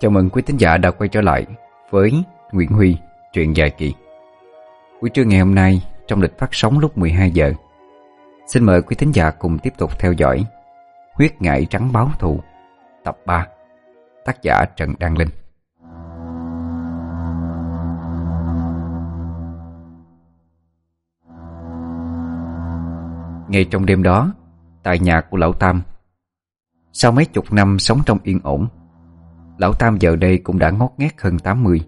Chào mừng quý thính giả đã quay trở lại với Nguyễn Huy, truyện dài kỳ. Buổi trưa ngày hôm nay, trong lịch phát sóng lúc 12 giờ, xin mời quý thính giả cùng tiếp tục theo dõi Huyết ngải trắng báo thù, tập 3, tác giả Trần Đăng Linh. Ngay trong đêm đó, tại nhà của Lão Tam, sau mấy chục năm sống trong yên ổn, Lão Tam giờ đây cũng đã ngót nghét hơn 80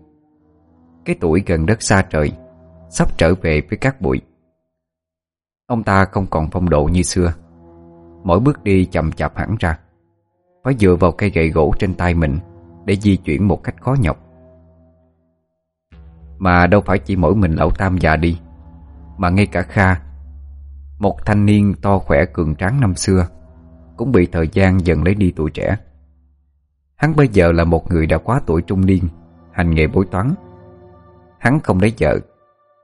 Cái tuổi gần đất xa trời, Sắp trở về với các bụi. Ông ta không còn phong độ như xưa. Mỗi bước đi chậm chạp hẳn ra. Phải dựa vào cây gậy gỗ trên tay mình Để di chuyển một cách khó nhọc. Mà đâu phải chỉ mỗi mình lão Tam già đi, Mà ngay cả Kha, Một thanh niên to khỏe cường tráng năm xưa, Cũng bị thời gian dần lấy đi tuổi trẻ. Hắn bây giờ là một người đã quá tuổi trung niên, Hành nghề bối toán. Hắn không lấy vợ,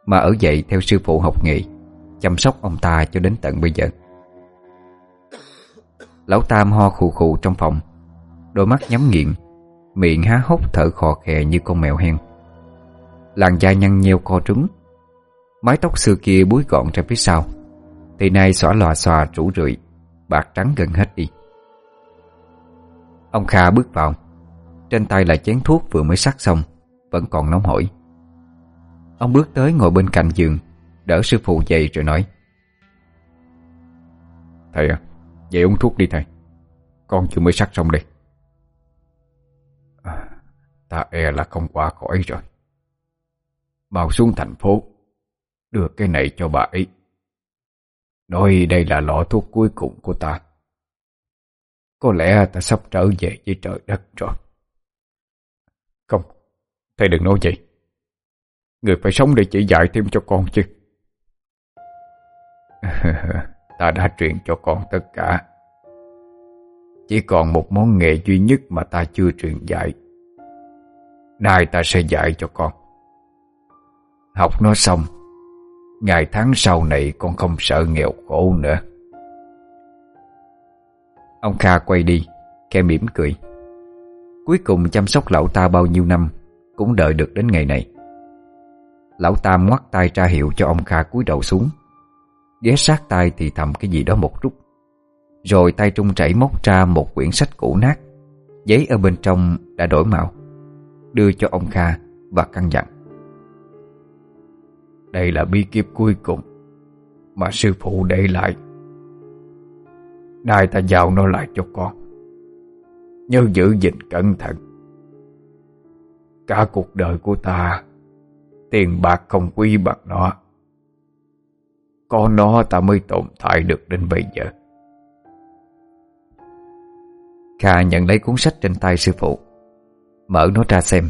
Mà ở dậy theo sư phụ học nghề, Chăm sóc ông ta cho đến tận bây giờ. Lão Tam ho khù khù trong phòng, Đôi mắt nhắm nghiện Miệng há hốc thở khò khè như con mèo hen Làn da nhăn nheo co trứng Mái tóc xưa kia búi gọn ra phía sau, Thì nay xõa lòa xòa rủ rượi, Bạc trắng gần hết đi. Ông Kha bước vào. Trên tay là chén thuốc vừa mới sắc xong Vẫn còn nóng hổi. Ông bước tới ngồi bên cạnh giường Đỡ sư phụ dậy rồi nói. Thầy à Dậy uống thuốc đi thầy. Con chưa mới sắc xong đây. À, Ta e là không qua khỏi rồi. Bào xuống thành phố Đưa cái này cho bà ấy. Nói đây là lọ thuốc cuối cùng của ta có lẽ ta sắp trở về với trời đất rồi. Không, thầy đừng nói vậy. Người phải sống để chỉ dạy thêm cho con chứ. ta đã truyền cho con tất cả. Chỉ còn một món nghề duy nhất mà ta chưa truyền dạy. Nay ta sẽ dạy cho con. Học nó xong, ngày tháng sau này con không sợ nghèo khổ nữa. Ông Kha quay đi Khe mỉm cười. Cuối cùng chăm sóc lão ta bao nhiêu năm Cũng đợi được đến ngày này. Lão Tam ngoắt tay ra hiệu cho ông Kha cúi đầu xuống. Ghé sát tay thì thầm cái gì đó một chút Rồi tay trung chảy móc ra một quyển sách cũ nát. Giấy ở bên trong đã đổi màu. Đưa cho ông Kha và căn dặn. Đây là bi kiếp cuối cùng Mà sư phụ để lại. Nay ta giao nó lại cho con. Nhớ giữ gìn cẩn thận. Cả cuộc đời của ta Tiền bạc không quý bằng nó. Có nó ta mới tồn tại được đến bây giờ. Kha nhận lấy cuốn sách trên tay sư phụ. Mở nó ra xem.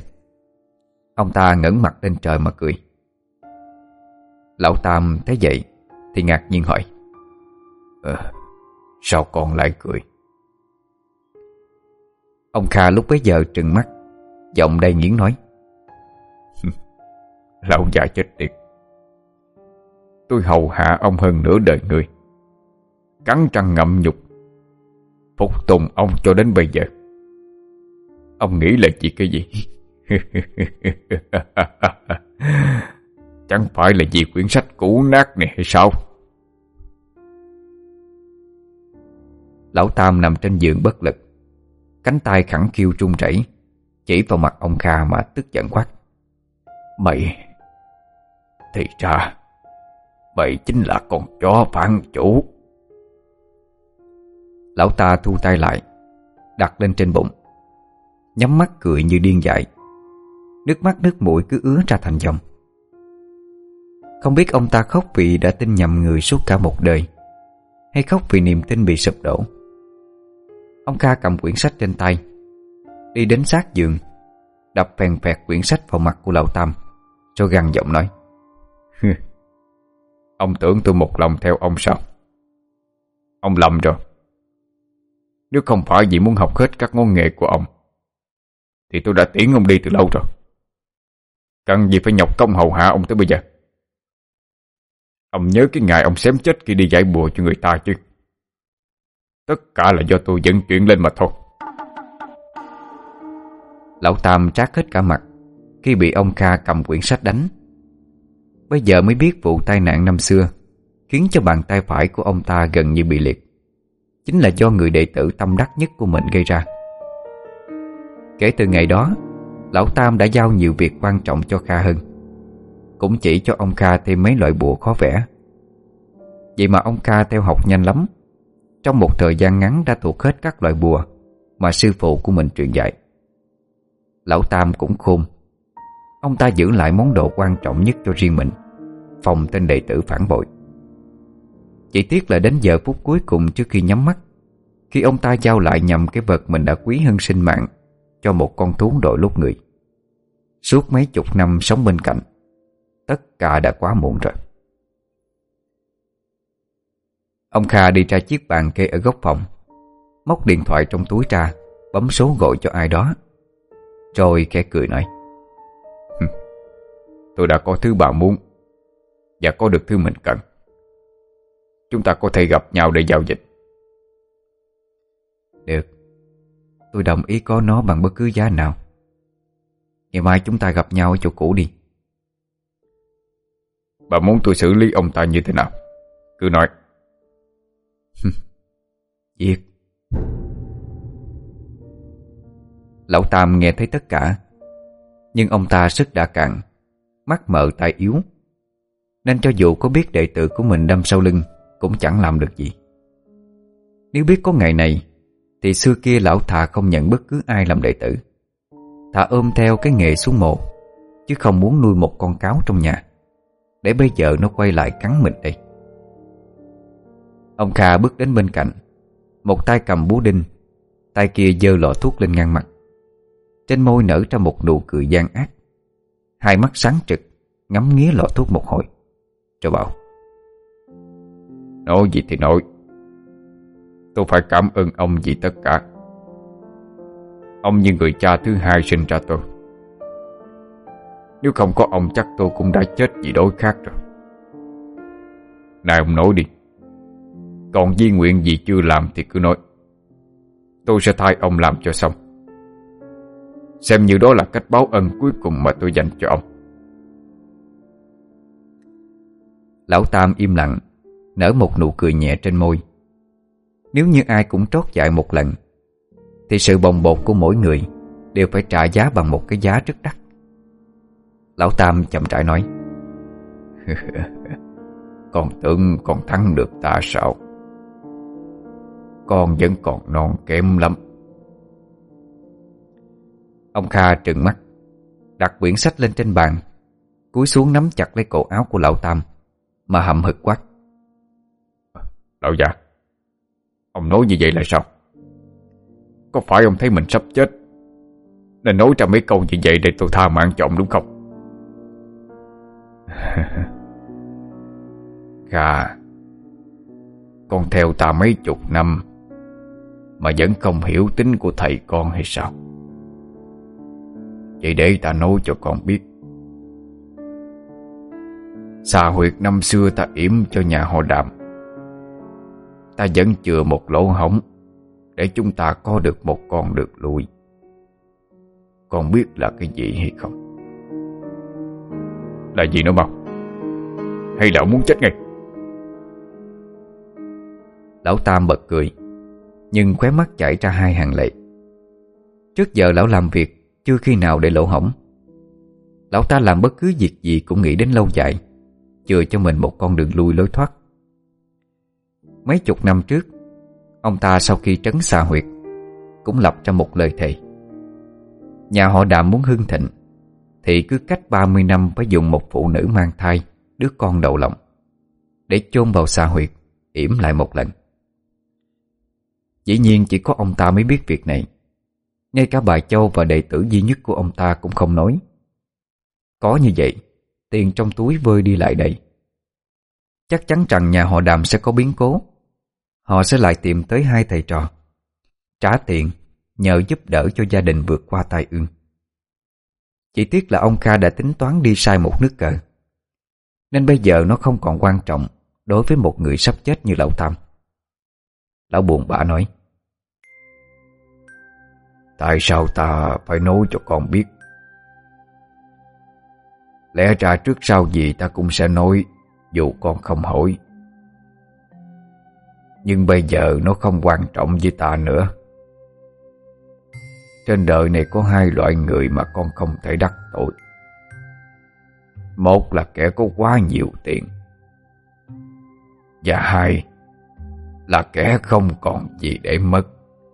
Ông ta ngẩng mặt lên trời mà cười. Lão Tam thấy vậy Thì ngạc nhiên hỏi. Ờ, Sao con lại cười? Ông Kha lúc bấy giờ trừng mắt, Giọng đầy nghiến nói. Lão già chết tiệt. Tôi hầu hạ ông hơn nửa đời người. Cắn răng ngậm nhục. Phục tùng ông cho đến bây giờ. Ông nghĩ là chỉ cái gì? Chẳng phải là vì quyển sách cũ nát này hay sao? Lão Tam nằm trên giường bất lực. Cánh tay khẳng khiu trung chảy, Chỉ vào mặt ông Kha mà tức giận quát. Mày, Thì ra, Mày chính là con chó phản chủ. Lão ta thu tay lại, Đặt lên trên bụng. Nhắm mắt cười như điên dại. Nước mắt nước mũi cứ ứa ra thành dòng. Không biết ông ta khóc vì đã tin nhầm người suốt cả một đời, Hay khóc vì niềm tin bị sụp đổ. Ông Kha cầm quyển sách trên tay. Đi đến sát giường, Đập phèn phẹt quyển sách vào mặt của lão Tam Rồi gằn giọng nói. Ông tưởng tôi một lòng theo ông sao? Ông lầm rồi. Nếu không phải vì muốn học hết các ngôn nghệ của ông, Thì tôi đã tiễn ông đi từ lâu rồi. Cần gì phải nhọc công hầu hạ ông tới bây giờ? Ông nhớ cái ngày ông xém chết khi đi giải bùa cho người ta chứ? Tất cả là do tôi dẫn chuyện lên mà thôi. Lão Tam trát hết cả mặt Khi bị ông Kha cầm quyển sách đánh. Bây giờ mới biết vụ tai nạn năm xưa Khiến cho bàn tay phải của ông ta gần như bị liệt. Chính là do người đệ tử tâm đắc nhất của mình gây ra. Kể từ ngày đó, Lão Tam đã giao nhiều việc quan trọng cho Kha hơn. Cũng chỉ cho ông Kha thêm mấy loại bùa khó vẽ. Vậy mà ông Kha theo học nhanh lắm trong một thời gian ngắn đã thuộc hết các loại bùa Mà sư phụ của mình truyền dạy. Lão Tam cũng khôn. Ông ta giữ lại món đồ quan trọng nhất cho riêng mình, Phòng tên đệ tử phản bội. Chỉ tiếc là đến giờ phút cuối cùng trước khi nhắm mắt, Khi ông ta giao lại nhầm cái vật mình đã quý hơn sinh mạng Cho một con thú đội lúc người. Suốt mấy chục năm sống bên cạnh, Tất cả đã quá muộn rồi. Ông Kha đi ra chiếc bàn kê ở góc phòng, Móc điện thoại trong túi ra, Bấm số gọi cho ai đó. Rồi khẽ cười nói Tôi đã có thứ bà muốn Và có được thứ mình cần. Chúng ta có thể gặp nhau để giao dịch. Được, Tôi đồng ý có nó bằng bất cứ giá nào. Ngày mai chúng ta gặp nhau ở chỗ cũ đi. Bà muốn tôi xử lý ông ta như thế nào? Cứ nói. Diệt. Lão Tam nghe thấy tất cả, Nhưng ông ta sức đã cạn, Mắt mờ tai yếu. Nên cho dù có biết đệ tử của mình đâm sau lưng, Cũng chẳng làm được gì. Nếu biết có ngày này, Thì xưa kia lão thà không nhận bất cứ ai làm đệ tử. Thà ôm theo cái nghề xuống mồ Chứ không muốn nuôi một con cáo trong nhà, Để bây giờ nó quay lại cắn mình đây. Ông Kha bước đến bên cạnh. Một tay cầm búa đinh, Tay kia dơ lọ thuốc lên ngang mặt. Trên môi nở ra một nụ cười gian ác. Hai mắt sáng trực, Ngắm nghía lọ thuốc một hồi. Rồi bảo, Nói gì thì nói. Tôi phải cảm ơn ông vì tất cả. Ông như người cha thứ hai sinh ra tôi. Nếu không có ông chắc tôi cũng đã chết vì đối khác rồi. Này ông nói đi. Còn di nguyện gì chưa làm thì cứ nói. Tôi sẽ thay ông làm cho xong. Xem như đó là cách báo ân cuối cùng mà tôi dành cho ông. Lão Tam im lặng, Nở một nụ cười nhẹ trên môi. Nếu như ai cũng trót dại một lần, Thì sự bồng bột của mỗi người Đều phải trả giá bằng một cái giá rất đắt. Lão Tam chậm rãi nói, Con tưởng con thắng được ta sao? Con vẫn còn non kém lắm. Ông Kha trừng mắt Đặt quyển sách lên trên bàn Cúi xuống nắm chặt lấy cổ áo của lão Tam Mà hậm hực quát. Lão già Ông nói như vậy là sao? Có phải ông thấy mình sắp chết Nên nói ra mấy câu như vậy Để tôi tha mạng cho ông đúng không? Kha Con theo ta mấy chục năm mà vẫn không hiểu tính của thầy con hay sao? Vậy để ta nói cho con biết. Xà huyệt năm xưa ta yểm cho nhà họ đạm, Ta vẫn chừa một lỗ hổng Để chúng ta có được một con được lui. Con biết là cái gì hay không? Là gì nữa mau Hay là muốn chết ngay? Lão Tam bật cười. Nhưng khóe mắt chảy ra hai hàng lệ. Trước giờ lão làm việc, chưa khi nào để lỗ hỏng Lão ta làm bất cứ việc gì cũng nghĩ đến lâu dài, Chừa cho mình một con đường lui lối thoát. Mấy chục năm trước, Ông ta sau khi trấn xà huyệt, Cũng lập ra một lời thề. Nhà họ đạm muốn hưng thịnh, Thì cứ cách 30 năm phải dùng một phụ nữ mang thai, Đứa con đầu lòng, Để chôn vào xà huyệt, yểm lại một lần. Dĩ nhiên chỉ có ông ta mới biết việc này. Ngay cả bà Châu và đệ tử duy nhất của ông ta cũng không nói. Có như vậy, Tiền trong túi vơi đi lại đây. Chắc chắn rằng nhà họ đàm sẽ có biến cố. Họ sẽ lại tìm tới hai thầy trò. Trả tiền, Nhờ giúp đỡ cho gia đình vượt qua tai ương. Chỉ tiếc là ông Kha đã tính toán đi sai một nước cờ. Nên bây giờ nó không còn quan trọng Đối với một người sắp chết như lão Tam. Lão buồn bã nói. Tại sao ta phải nói cho con biết? Lẽ ra trước sau gì ta cũng sẽ nói, Dù con không hỏi. Nhưng bây giờ nó không quan trọng với ta nữa. Trên đời này có hai loại người mà con không thể đắc tội. Một là kẻ có quá nhiều tiền, Và hai là kẻ không còn gì để mất.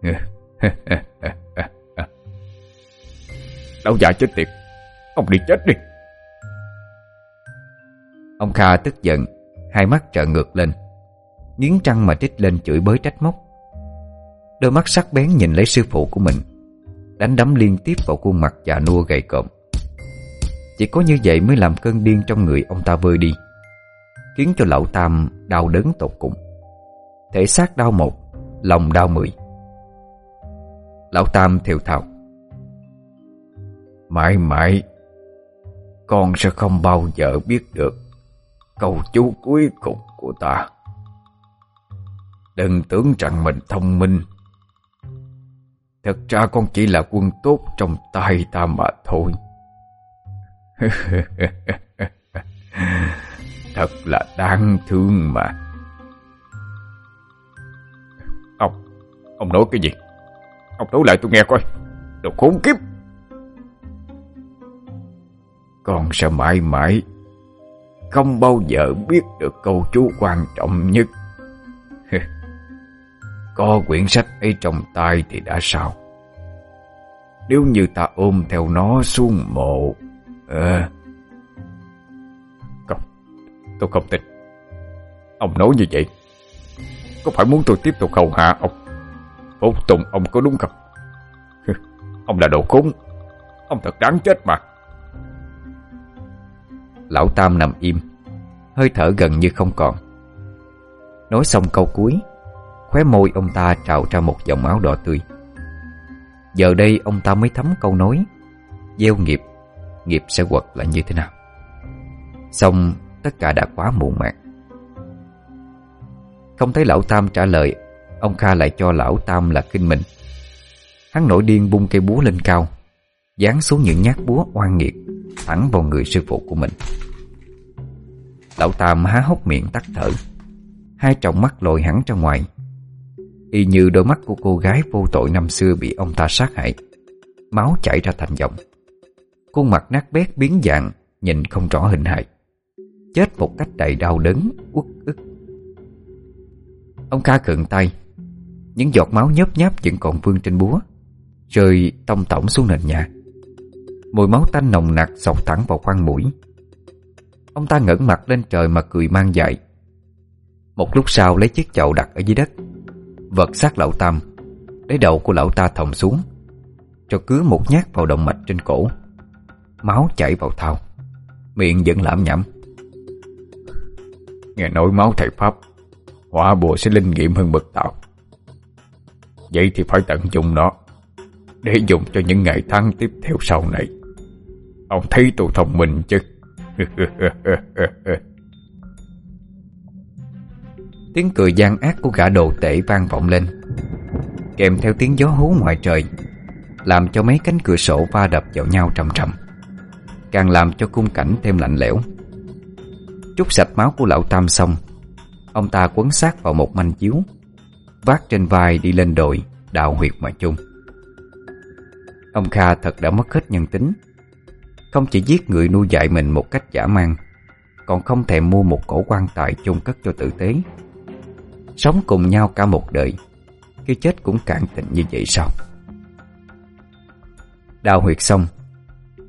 Lão già chết tiệt. Ông đi chết đi. Ông Kha tức giận, Hai mắt trợn ngược lên. Nghiến trăng mà trích lên chửi bới trách móc. Đôi mắt sắc bén nhìn lấy sư phụ của mình, Đánh đấm liên tiếp vào khuôn mặt già nua gầy cộm. Chỉ có như vậy mới làm cơn điên trong người ông ta vơi đi, Khiến cho lão Tam đau đớn tột cùng. Thể xác đau một, Lòng đau mười. Lão Tam thiều thào. Mãi mãi, Con sẽ không bao giờ biết được Câu chú cuối cùng của ta. Đừng tưởng rằng mình thông minh. Thật ra con chỉ là quân tốt trong tay ta mà thôi. Thật là đáng thương mà. Ông Ông nói cái gì? Ông nói lại tôi nghe coi. Đồ khốn kiếp. Con sẽ mãi mãi Không bao giờ biết được câu chú quan trọng nhất. Có quyển sách ấy trong tay thì đã sao? Nếu như ta ôm theo nó xuống mộ à, Không Tôi không tin. Ông nói như vậy Có phải muốn tôi tiếp tục hầu hạ ông? Phục tùng ông có đúng không? Ông là đồ khốn Ông thật đáng chết mà. Lão Tam nằm im, Hơi thở gần như không còn. Nói xong câu cuối, Khóe môi ông ta trào ra một dòng máu đỏ tươi. Giờ đây ông ta mới thấm câu nói, Gieo nghiệp Nghiệp sẽ quật là như thế nào? Xong, tất cả đã quá muộn màng. Không thấy lão Tam trả lời, Ông Kha lại cho lão Tam là kinh mình. Hắn nổi điên bung cây búa lên cao Dán xuống những nhát búa oan nghiệt. Thẳng vào người sư phụ của mình. Lão Tam há hốc miệng tắt thở. Hai tròng mắt lồi hẳn ra ngoài. Y như đôi mắt của cô gái vô tội năm xưa bị ông ta sát hại. Máu chảy ra thành dòng. Khuôn mặt nát bét biến dạng, Nhìn không rõ hình hài. Chết một cách đầy đau đớn, Uất ức. Ông ca khựng tay. Những giọt máu nhớp nháp vẫn còn vương trên búa. Rơi tông tổng xuống nền nhà. Mùi máu tanh nồng nặc sọc thẳng vào khoang mũi. Ông ta ngẩng mặt lên trời mà cười mang dại Một lúc sau lấy chiếc chậu đặt ở dưới đất, Vật xác lão Tam, Lấy đầu của lão ta thòng xuống, Cho cứ một nhát vào động mạch trên cổ. Máu chảy vào thao Miệng vẫn lãm nhẩm. Nghe nói máu thầy Pháp Hỏa bùa sẽ linh nghiệm hơn bậc tạo. Vậy thì phải tận dụng nó, Để dùng cho những ngày tháng tiếp theo sau này. Ông thấy tôi thông minh chứ? Tiếng cười gian ác của gã đồ tể vang vọng lên, Kèm theo tiếng gió hú ngoài trời, Làm cho mấy cánh cửa sổ va đập vào nhau trầm trầm, Càng làm cho cung cảnh thêm lạnh lẽo. Chút sạch máu của lão Tam xong, Ông ta quấn sát vào một manh chiếu, Vác trên vai đi lên đồi, Đào huyệt mà chung Ông Kha thật đã mất hết nhân tính không chỉ giết người nuôi dạy mình một cách giả mang, Còn không thèm mua một cổ quan tài chôn cất cho tử tế. Sống cùng nhau cả một đời Khi chết cũng cạn tình như vậy sao? Đào huyệt xong,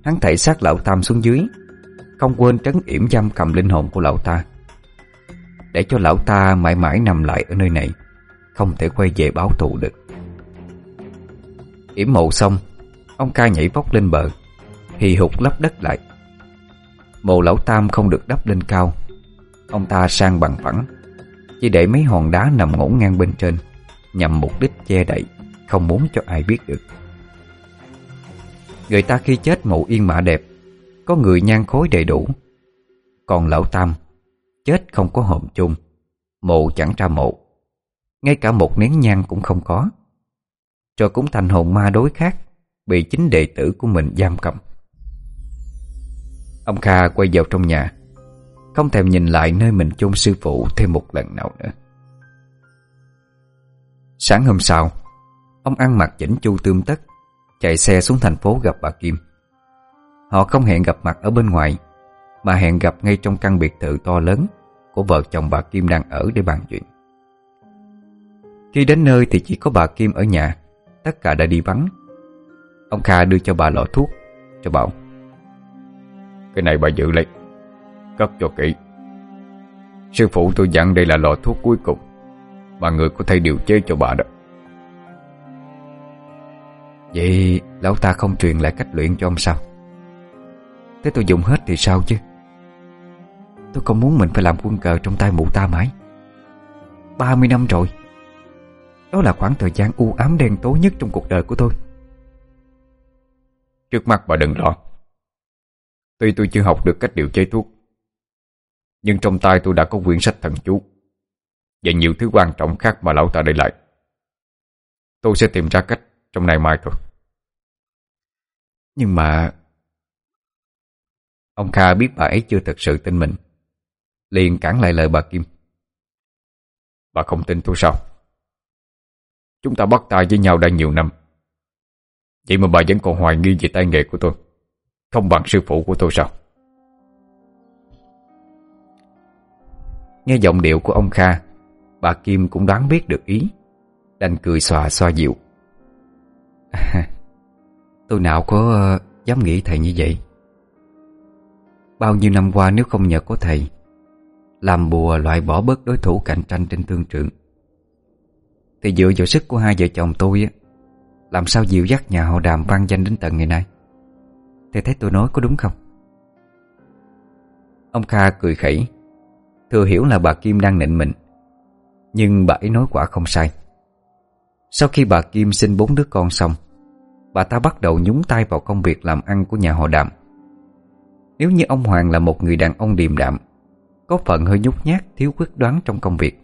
Hắn thảy sát lão Tam xuống dưới, Không quên trấn yểm giam cầm linh hồn của lão ta. Để cho lão ta mãi mãi nằm lại ở nơi này, Không thể quay về báo thù được. Yểm mộ xong, Ông ca nhảy vóc lên bờ. Hì hục lấp đất lại. Mộ lão Tam không được đắp lên cao. Ông ta sang bằng phẳng, Chỉ để mấy hòn đá nằm ngổn ngang bên trên, Nhằm mục đích che đậy, Không muốn cho ai biết được. Người ta khi chết mộ yên mã đẹp, Có người nhan khối đầy đủ. Còn lão Tam, Chết không có hòm chung, Mộ chẳng ra mộ. Ngay cả một nén nhang cũng không có. Rồi cũng thành hồn ma đối khác, Bị chính đệ tử của mình giam cầm. Ông Kha quay vào trong nhà, Không thèm nhìn lại nơi mình chôn sư phụ thêm một lần nào nữa. Sáng hôm sau, Ông ăn mặc chỉnh chu tươm tất, Chạy xe xuống thành phố gặp bà Kim. Họ không hẹn gặp mặt ở bên ngoài, Mà hẹn gặp ngay trong căn biệt thự to lớn Của vợ chồng bà Kim đang ở để bàn chuyện. Khi đến nơi thì chỉ có bà Kim ở nhà, Tất cả đã đi vắng. Ông Kha đưa cho bà lọ thuốc, Cho bảo cái này bà giữ lấy. Cất cho kỹ. Sư phụ tôi dặn đây là lọ thuốc cuối cùng. Mà người có thể điều chế cho bà đó. Vậy lão ta không truyền lại cách luyện cho ông sao? Thế tôi dùng hết thì sao chứ? Tôi không muốn mình phải làm quân cờ trong tay mụ ta mãi. 30 năm rồi. Đó là khoảng thời gian u ám đen tối nhất trong cuộc đời của tôi. Trước mắt bà đừng lo. Tuy tôi chưa học được cách điều chế thuốc Nhưng trong tay tôi đã có quyển sách thần chú Và nhiều thứ quan trọng khác mà lão ta để lại. Tôi sẽ tìm ra cách trong ngày mai thôi. Nhưng mà Ông Kha biết bà ấy chưa thật sự tin mình Liền cản lại lời bà Kim. Bà không tin tôi sao? Chúng ta bắt tay với nhau đã nhiều năm Vậy mà bà vẫn còn hoài nghi về tay nghề của tôi không bằng sư phụ của tôi sao? Nghe giọng điệu của ông Kha, Bà Kim cũng đoán biết được ý, Đành cười xòa xoa dịu. Tôi nào có ờ, dám nghĩ thầy như vậy? Bao nhiêu năm qua nếu không nhờ có thầy, Làm bùa loại bỏ bớt đối thủ cạnh tranh trên thương trường. Thì dựa vào sức của hai vợ chồng tôi Làm sao dịu dắt nhà họ đàm vang danh đến tận ngày nay? Thầy thấy tôi nói có đúng không? Ông Kha cười khẩy Thừa hiểu là bà Kim đang nịnh mình, Nhưng bà ấy nói quả không sai Sau khi bà Kim sinh bốn đứa con xong, Bà ta bắt đầu nhúng tay vào công việc làm ăn của nhà họ đạm. nếu như ông Hoàng là một người đàn ông điềm đạm, Có phần hơi nhút nhát, Thiếu quyết đoán trong công việc,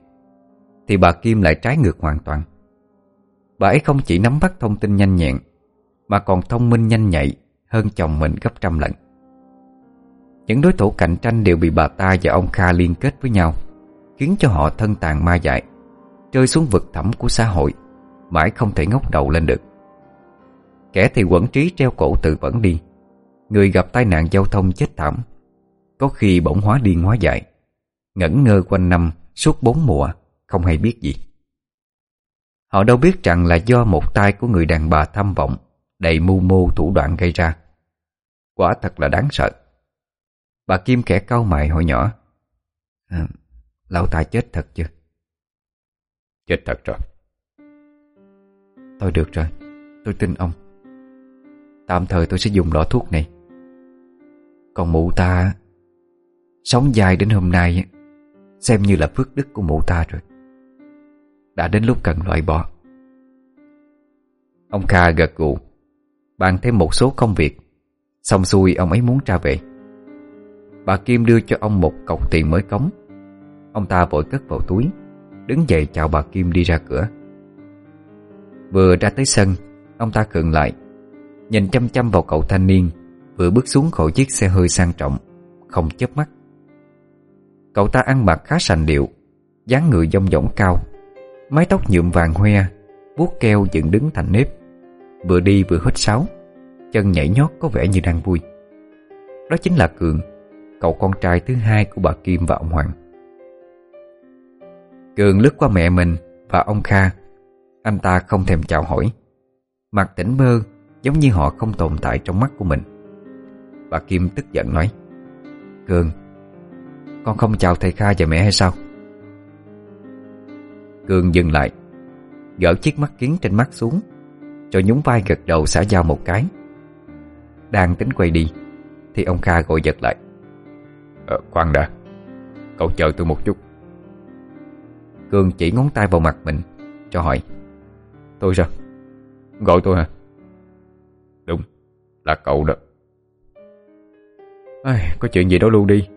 Thì bà Kim lại trái ngược hoàn toàn Bà ấy không chỉ nắm bắt thông tin nhanh nhẹn, Mà còn thông minh nhanh nhạy hơn chồng mình gấp trăm lần. Những đối thủ cạnh tranh đều bị bà ta và ông Kha liên kết với nhau, Khiến cho họ thân tàn ma dại, Rơi xuống vực thẳm của xã hội, Mãi không thể ngóc đầu lên được. Kẻ thì quẩn trí treo cổ tự vẫn đi, Người gặp tai nạn giao thông chết thảm, Có khi bỗng hóa điên hóa dại, Ngẩn ngơ quanh năm Suốt bốn mùa, Không hay biết gì. Họ đâu biết rằng là do một tay của người đàn bà tham vọng Đầy mưu mô thủ đoạn gây ra. Quả thật là đáng sợ. Bà Kim kẻ cau mày hỏi nhỏ. À, Lão ta chết thật chưa? Chết thật rồi. Thôi được rồi Tôi tin ông. Tạm thời tôi sẽ dùng lọ thuốc này. Còn mụ ta Sống dài đến hôm nay Xem như là phước đức của mụ ta rồi. Đã đến lúc cần loại bỏ. Ông Kha gật gù Bàn thêm một số công việc. Xong xuôi, ông ấy muốn ra về. Bà Kim đưa cho ông một cọc tiền mới cống. Ông ta vội cất vào túi, Đứng dậy chào bà Kim đi ra cửa. Vừa ra tới sân, Ông ta khựng lại, Nhìn chăm chăm vào cậu thanh niên, Vừa bước xuống khỏi chiếc xe hơi sang trọng, Không chớp mắt. Cậu ta ăn mặc khá sành điệu, dáng người dông dỏng cao, Mái tóc nhuộm vàng hoe, vuốt keo dựng đứng thành nếp. Vừa đi vừa hít sáo, Chân nhảy nhót có vẻ như đang vui. Đó chính là Cường, Cậu con trai thứ hai của bà Kim và ông Hoàng. Cường lướt qua mẹ mình Và ông Kha. Anh ta không thèm chào hỏi. Mặt tỉnh mơ, Giống như họ không tồn tại trong mắt của mình. Bà Kim tức giận nói, Cường, Con không chào thầy Kha và mẹ hay sao? Cường dừng lại, Gỡ chiếc mắt kiến trên mắt xuống rồi nhún vai gật đầu xả dao một cái. Đang tính quay đi Thì ông Kha gọi giật lại. Ờ, Khoan đã. Cậu chờ tôi một chút. Cường chỉ ngón tay vào mặt mình Cho hỏi. Tôi sao? Gọi tôi hả? Đúng Là cậu đó. Ai, Có chuyện gì đó luôn đi.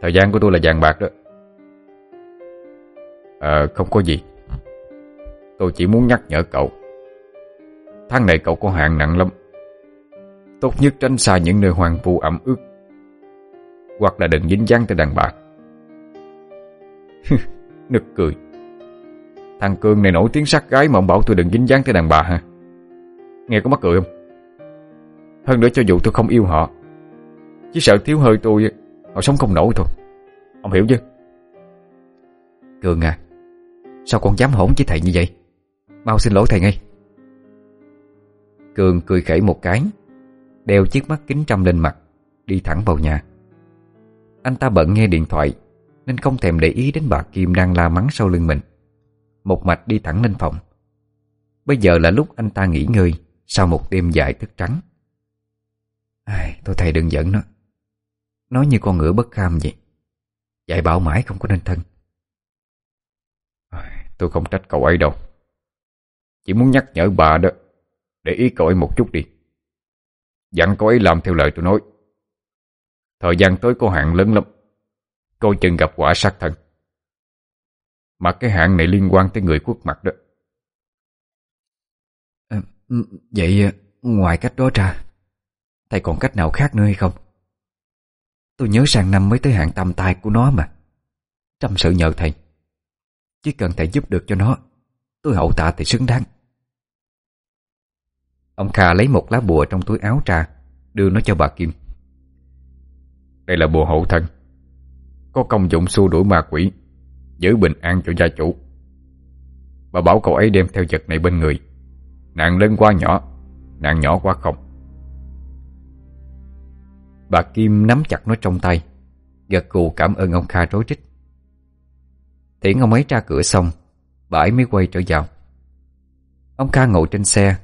Thời gian của tôi là vàng bạc đó. À không có gì. Tôi chỉ muốn nhắc nhở cậu Tháng này cậu có hạn nặng lắm. Tốt nhất tránh xa những nơi hoang vu ẩm ướt. Hoặc là đừng dính dáng tới đàn bà. Nực cười. Thằng Cường này nổi tiếng sắc gái Mà ông bảo tôi đừng dính dáng tới đàn bà hả Nghe có mắc cười không? Hơn nữa cho dù tôi không yêu họ, Chỉ sợ thiếu hơi tôi, Họ sống không nổi thôi. Ông hiểu chứ? Cường à Sao con dám hỗn với thầy như vậy? Mau xin lỗi thầy ngay. Cường cười khẩy một cái Đeo chiếc mắt kính trăm lên mặt Đi thẳng vào nhà. Anh ta bận nghe điện thoại Nên không thèm để ý đến bà Kim đang la mắng sau lưng mình. Một mạch đi thẳng lên phòng. Bây giờ là lúc anh ta nghỉ ngơi Sau một đêm dài thức trắng. Ai, Tôi thầy đừng giận nó. Nói như con ngựa bất kham vậy. Dạy bảo mãi không có nên thân. Tôi không trách cậu ấy đâu. Chỉ muốn nhắc nhở bà đó. Để ý cậu ấy một chút đi. Dặn cô ấy làm theo lời tôi nói. Thời gian tới có hạn lớn lắm. Coi chừng gặp quả sát thân Mà cái hạn này liên quan tới người quốc mặt đó. À, Vậy ờ, ngoài cách đó ra Thầy còn cách nào khác nữa hay không? Tôi nhớ sang năm mới tới hạn tam tai của nó mà. Trăm sự nhờ thầy. Chỉ cần thầy giúp được cho nó Tôi hậu tạ thì xứng đáng. Ông Kha lấy một lá bùa trong túi áo ra, Đưa nó cho bà Kim. Đây là bùa hậu thân. Có công dụng xua đuổi ma quỷ, Giữ bình an cho gia chủ. Bà bảo cậu ấy đem theo vật này bên người. Nạn lớn quá nhỏ Nạn nhỏ quá không. Bà Kim nắm chặt nó trong tay, Gật gù cảm ơn ông Kha rối rít. Tiễn ông ấy ra cửa xong, Bà ấy mới quay trở vào. Ông Kha ngồi trên xe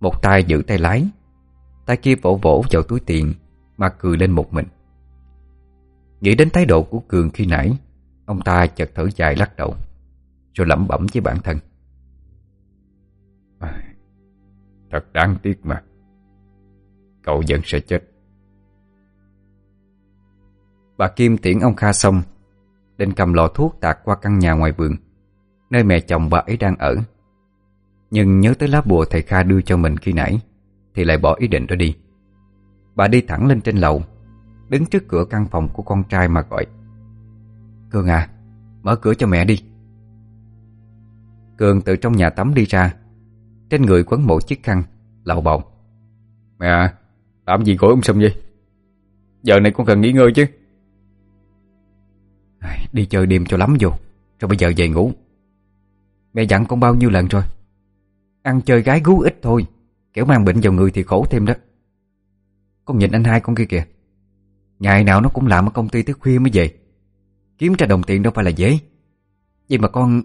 một tay giữ tay lái Tay kia vỗ vỗ vào túi tiền Mà cười lên một mình. Nghĩ đến thái độ của Cường khi nãy Ông ta chợt thở dài lắc đầu Rồi lẩm bẩm với bản thân. Thật đáng tiếc mà. Cậu vẫn sẽ chết. Bà Kim tiễn ông Kha xong Định cầm lọ thuốc tạt qua căn nhà ngoài vườn Nơi mẹ chồng bà ấy đang ở Nhưng nhớ tới lá bùa thầy Kha đưa cho mình khi nãy Thì lại bỏ ý định đó đi. Bà đi thẳng lên trên lầu Đứng trước cửa căn phòng của con trai mà gọi. Cường à Mở cửa cho mẹ đi. Cường từ trong nhà tắm đi ra Trên người quấn một chiếc khăn Lậu bầu. Mẹ à, làm gì gọi ông Sâm vậy? Giờ này con cần nghỉ ngơi chứ. Đi chơi đêm cho lắm vô Rồi bây giờ về ngủ. Mẹ dặn con bao nhiêu lần rồi Ăn chơi gái gú ít thôi. Kiểu mang bệnh vào người thì khổ thêm đó. Con nhìn anh hai con kia kìa. Ngày nào nó cũng làm ở công ty tới khuya mới về. Kiếm ra đồng tiền đâu phải là dễ. Vậy mà con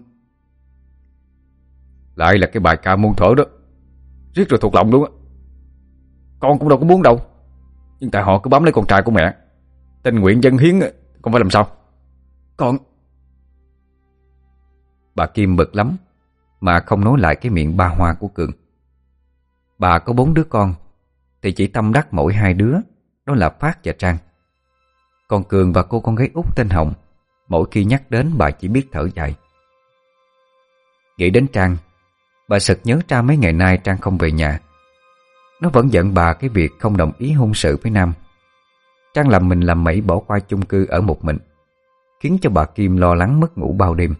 Lại là cái bài ca môn thở đó. Riết rồi thuộc lòng luôn á. Con cũng đâu có muốn đâu. Nhưng tại họ cứ bám lấy con trai của mẹ. Tình nguyện dân hiến Con phải làm sao? Con Bà Kim bực lắm mà không nói lại cái miệng ba hoa của Cường. Bà có bốn đứa con, Thì chỉ tâm đắc mỗi hai đứa, Đó là Phát và Trang. Còn Cường và cô con gái út tên Hồng, Mỗi khi nhắc đến bà chỉ biết thở dài. Nghĩ đến Trang, Bà sực nhớ ra mấy ngày nay Trang không về nhà. Nó vẫn giận bà cái việc không đồng ý hôn sự với Nam. Trang làm mình làm mẩy bỏ qua chung cư ở một mình, Khiến cho bà Kim lo lắng mất ngủ bao đêm.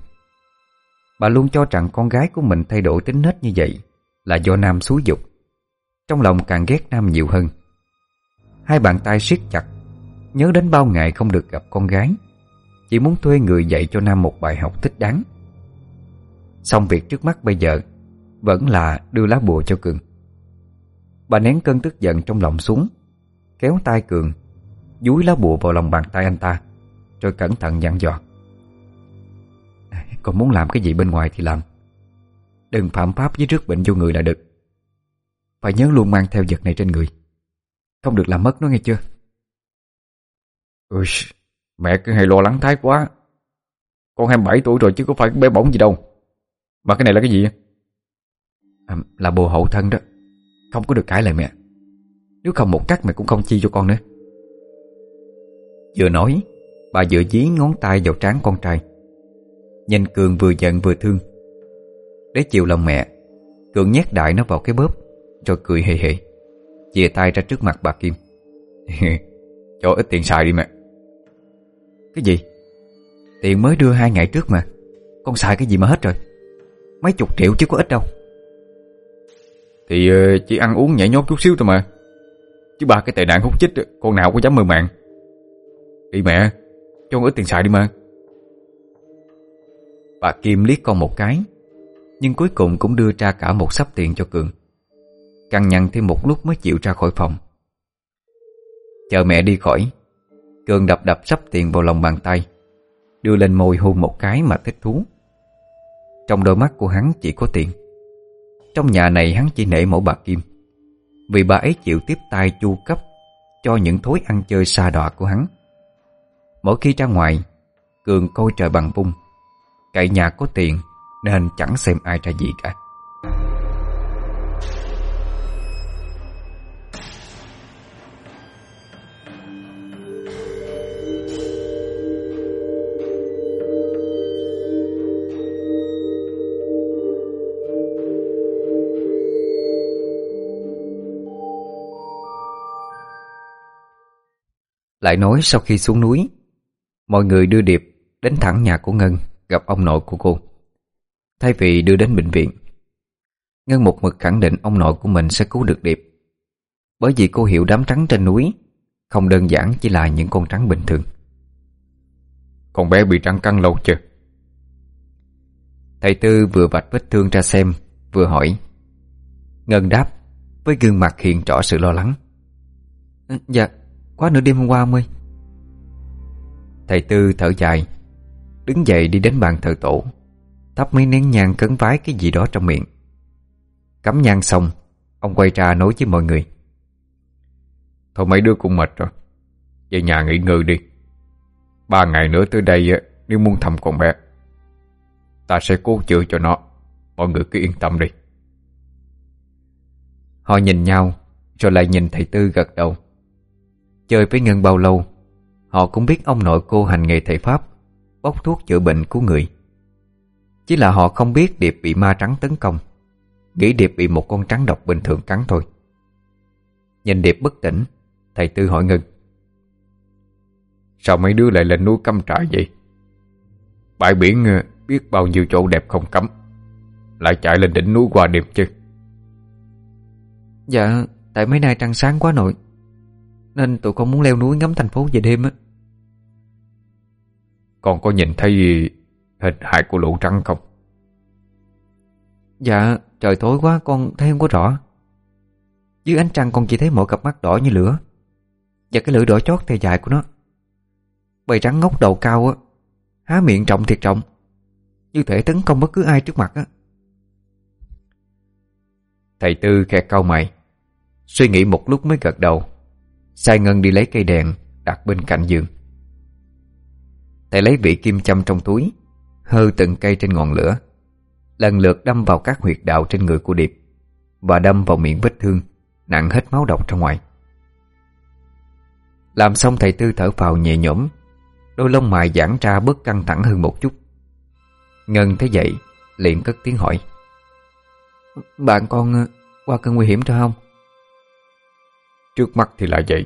Bà luôn cho rằng con gái của mình thay đổi tính nết như vậy Là do Nam xúi dục. Trong lòng càng ghét Nam nhiều hơn. Hai bàn tay siết chặt, Nhớ đến bao ngày không được gặp con gái. Chỉ muốn thuê người dạy cho Nam một bài học thích đáng. Xong việc trước mắt bây giờ, Vẫn là đưa lá bùa cho Cường. Bà nén cơn tức giận trong lòng xuống, Kéo tay Cường, Dúi lá bùa vào lòng bàn tay anh ta, Rồi cẩn thận dặn dò. Còn muốn làm cái gì bên ngoài thì làm. Đừng phạm pháp với rước bệnh vô người là được. Phải nhớ luôn mang theo vật này trên người. Không được làm mất nó nghe chưa? Ui, Mẹ cứ hay lo lắng thái quá. Con 27 tuổi rồi chứ có phải bé bỏng gì đâu. Mà cái này là cái gì à, Là bồ hậu thân đó. Không có được cãi lại mẹ. Nếu không một cắt mẹ cũng không chi cho con nữa. Vừa nói Bà vừa dí ngón tay vào trán con trai Nhìn Cường vừa giận vừa thương. Để chiều lòng mẹ Cường nhét đại nó vào cái bóp, Rồi cười hề hề, Chìa tay ra trước mặt bà Kim. Cho ít tiền xài đi mẹ. Cái gì? Tiền mới đưa hai ngày trước mà, Con xài cái gì mà hết rồi? Mấy chục triệu chứ có ít đâu. Thì ờ, chỉ ăn uống nhảy nhót chút xíu thôi mà. Chứ ba cái tệ nạn hút chích Con nào có dám mơ mạng. Đi mẹ, Cho con ít tiền xài đi mà. Bà Kim liếc con một cái, Nhưng cuối cùng cũng đưa ra cả một sắp tiền cho Cường. Căng nhằn thêm một lúc mới chịu ra khỏi phòng. Chờ mẹ đi khỏi, Cường đập đập sắp tiền vào lòng bàn tay, Đưa lên môi hôn một cái mà thích thú. Trong đôi mắt của hắn chỉ có tiền. Trong nhà này hắn chỉ nể mẫu bà Kim, Vì bà ấy chịu tiếp tay chu cấp Cho những thối ăn chơi xa đọa của hắn. Mỗi khi ra ngoài, Cường coi trời bằng vung Cậy nhà có tiền, Nên chẳng xem ai ra gì cả. Lại nói sau khi xuống núi, Mọi người đưa Điệp đến thẳng nhà của Ngân. Gặp ông nội của cô. Thay vì đưa đến bệnh viện Ngân một mực khẳng định ông nội của mình sẽ cứu được Điệp. Bởi vì cô hiểu đám trắng trên núi Không đơn giản chỉ là những con trắng bình thường. Con bé bị trắng căng lâu chưa? Thầy Tư vừa vạch vết thương ra xem Vừa hỏi. Ngân đáp Với gương mặt hiện rõ sự lo lắng. Dạ Quá nửa đêm hôm qua ông ơi. Thầy Tư thở dài Đứng dậy đi đến bàn thờ tổ. Thắp mấy nén nhang cấn vái cái gì đó trong miệng. Cắm nhang xong, Ông quay ra nói với mọi người. Thôi mấy đứa cũng mệt rồi. Về nhà nghỉ ngơi đi. Ba ngày nữa tới đây Nếu muốn thăm con bé, Ta sẽ cố chữa cho nó. Mọi người cứ yên tâm đi. Họ nhìn nhau, Rồi lại nhìn thầy Tư gật đầu. Chơi với Ngân bao lâu, Họ cũng biết ông nội cô hành nghề thầy Pháp. Bốc thuốc chữa bệnh của người. Chỉ là họ không biết Điệp bị ma trắng tấn công, Nghĩ Điệp bị một con trắng độc bình thường cắn thôi. Nhìn Điệp bất tỉnh, Thầy Tư hỏi ngưng Sao mấy đứa lại lên núi cắm trại vậy? Bãi biển ờ, biết bao nhiêu chỗ đẹp không cấm, Lại chạy lên đỉnh núi qua đêm chứ? Dạ Tại mấy nay trăng sáng quá nội, nên tụi con muốn leo núi ngắm thành phố về đêm á. Con có nhìn thấy hình hại của lũ trắng không? Dạ trời tối quá con thấy không có rõ. Dưới ánh trăng con chỉ thấy một cặp mắt đỏ như lửa. Và cái lưỡi đỏ chót theo dài của nó. Bầy trắng ngốc đầu cao á Há miệng trọng thiệt trọng. Như thể tấn công bất cứ ai trước mặt á. Thầy Tư khẽ cau mày Suy nghĩ một lúc mới gật đầu Sai Ngân đi lấy cây đèn Đặt bên cạnh giường Thầy lấy vị kim châm trong túi, Hơ từng cây trên ngọn lửa, Lần lượt đâm vào các huyệt đạo trên người của Điệp Và đâm vào miệng vết thương, Nặng hết máu độc ra ngoài. Làm xong thầy Tư thở phào nhẹ nhõm, Đôi lông mày giãn ra bớt căng thẳng hơn một chút. Ngân thấy vậy, liền cất tiếng hỏi, Bạn con ờ, qua cơn nguy hiểm rồi không? Trước mắt thì là vậy,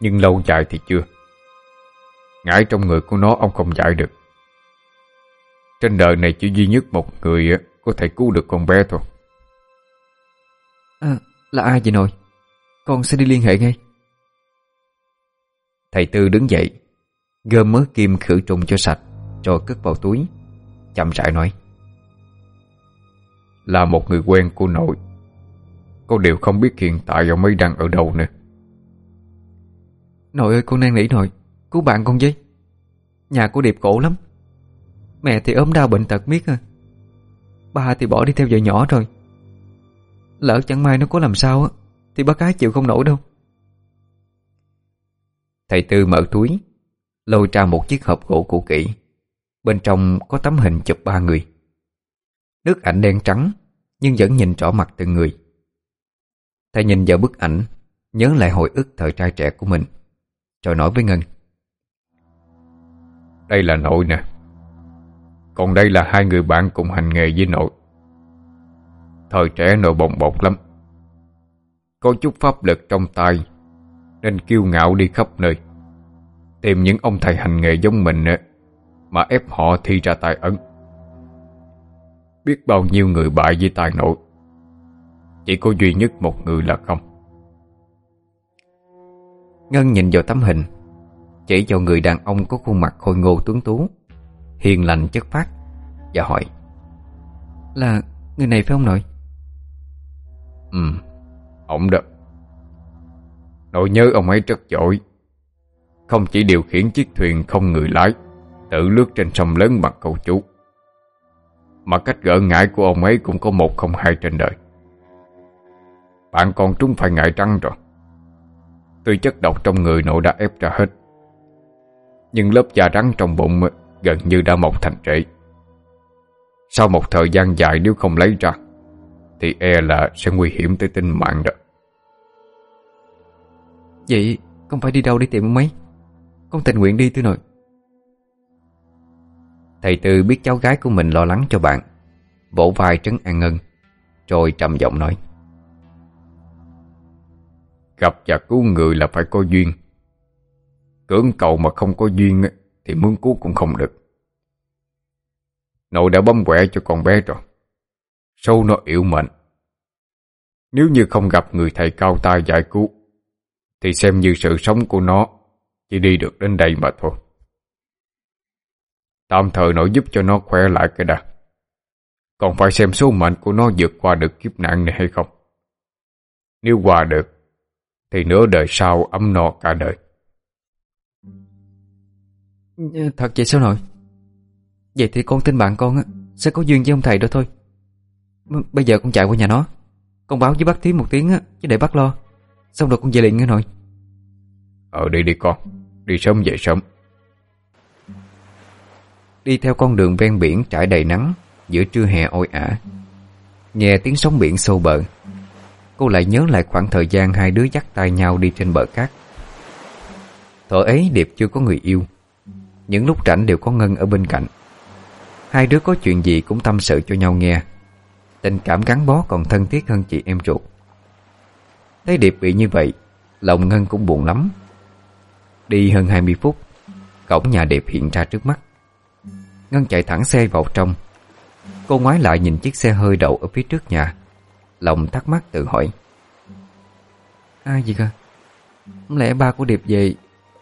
Nhưng lâu dài thì chưa. Ngải trong người của nó ông không giải được. Trên đời này chỉ duy nhất một người Có thể cứu được con bé thôi. À, Là ai vậy nội? Con sẽ đi liên hệ ngay. Thầy Tư đứng dậy Gom mớ kim khử trùng cho sạch Rồi cất vào túi Chậm rãi nói. Là một người quen của nội. Cô đều không biết hiện tại ông ấy đang ở đâu nữa. Nội ơi con đang nghĩ nội Cứu bạn con với. Nhà của Điệp khổ lắm. Mẹ thì ốm đau bệnh tật miết à. Ba thì bỏ đi theo vợ nhỏ rồi. Lỡ chẳng may nó có làm sao á, Thì bác cái chịu không nổi đâu. Thầy Tư mở túi, Lôi ra một chiếc hộp gỗ cũ kỹ. Bên trong có tấm hình chụp ba người. Nước ảnh đen trắng, Nhưng vẫn nhìn rõ mặt từng người. Thầy nhìn vào bức ảnh, Nhớ lại hồi ức thời trai trẻ của mình. Rồi nói với Ngân đây là nội nè. Còn đây là hai người bạn cùng hành nghề với nội. Thời trẻ nội bồng bột lắm. Có chút pháp lực trong tay, Nên kiêu ngạo đi khắp nơi. Tìm những ông thầy hành nghề giống mình Mà ép họ thi ra tài ấn. Biết bao nhiêu người bại với tài nội. Chỉ có duy nhất một người là không. Ngân nhìn vào tấm hình. Chỉ vào người đàn ông có khuôn mặt khôi ngô tuấn tú. Hiền lành chất phát Và hỏi Là người này phải không nội? Ừ, ông đó. Nội nhớ ông ấy rất giỏi. Không chỉ điều khiển chiếc thuyền không người lái Tự lướt trên sông lớn bằng cầu chú. Mà cách gỡ ngại của ông ấy cũng có một không hai trên đời. Bạn còn trúng phải ngại trăng rồi. Tuy chất độc trong người nội đã ép ra hết Nhưng lớp da rắn trong bụng gần như đã mọc thành rễ Sau một thời gian dài nếu không lấy ra Thì e là sẽ nguy hiểm tới tính mạng đó. Vậy con phải đi đâu để tìm ông ấy? Con tình nguyện đi tư nội. Thầy Tư biết cháu gái của mình lo lắng cho bạn Vỗ vai trấn an ngân Rồi trầm giọng nói. Gặp và cứu người là phải có duyên Cưỡng cầu mà không có duyên Thì muốn cứu cũng không được. Nội đã bấm quẹ cho con bé rồi. Sâu nó yếu mệnh. Nếu như không gặp người thầy cao tay giải cứu, Thì xem như sự sống của nó Chỉ đi được đến đây mà thôi. Tạm thời nội giúp cho nó khỏe lại cái đã. Còn phải xem số mệnh của nó vượt qua được kiếp nạn này hay không. Nếu qua được, Thì nửa đời sau ấm no cả đời. Thật vậy sao nội? Vậy thì con tin bạn con á Sẽ có duyên với ông thầy đó thôi. Bây giờ con chạy qua nhà nó Con báo với bác Thím một tiếng á Chứ để bác lo. Xong rồi con về liền nghe nội. Ờ đi đi con Đi sớm về sớm. Đi theo con đường ven biển trải đầy nắng Giữa trưa hè oi ả. Nghe tiếng sóng biển sâu bờ Cô lại nhớ lại khoảng thời gian Hai đứa dắt tay nhau đi trên bờ cát. Thuở ấy Điệp chưa có người yêu những lúc rảnh đều có Ngân ở bên cạnh. Hai đứa có chuyện gì cũng tâm sự cho nhau nghe. Tình cảm gắn bó còn thân thiết hơn chị em ruột. Thấy Điệp bị như vậy, Lòng Ngân cũng buồn lắm. Đi hơn 20 phút, Cổng nhà Điệp hiện ra trước mắt. Ngân chạy thẳng xe vào trong. Cô ngoái lại nhìn chiếc xe hơi đậu ở phía trước nhà. Lòng thắc mắc tự hỏi. Ai gì cơ? Không lẽ ba của Điệp về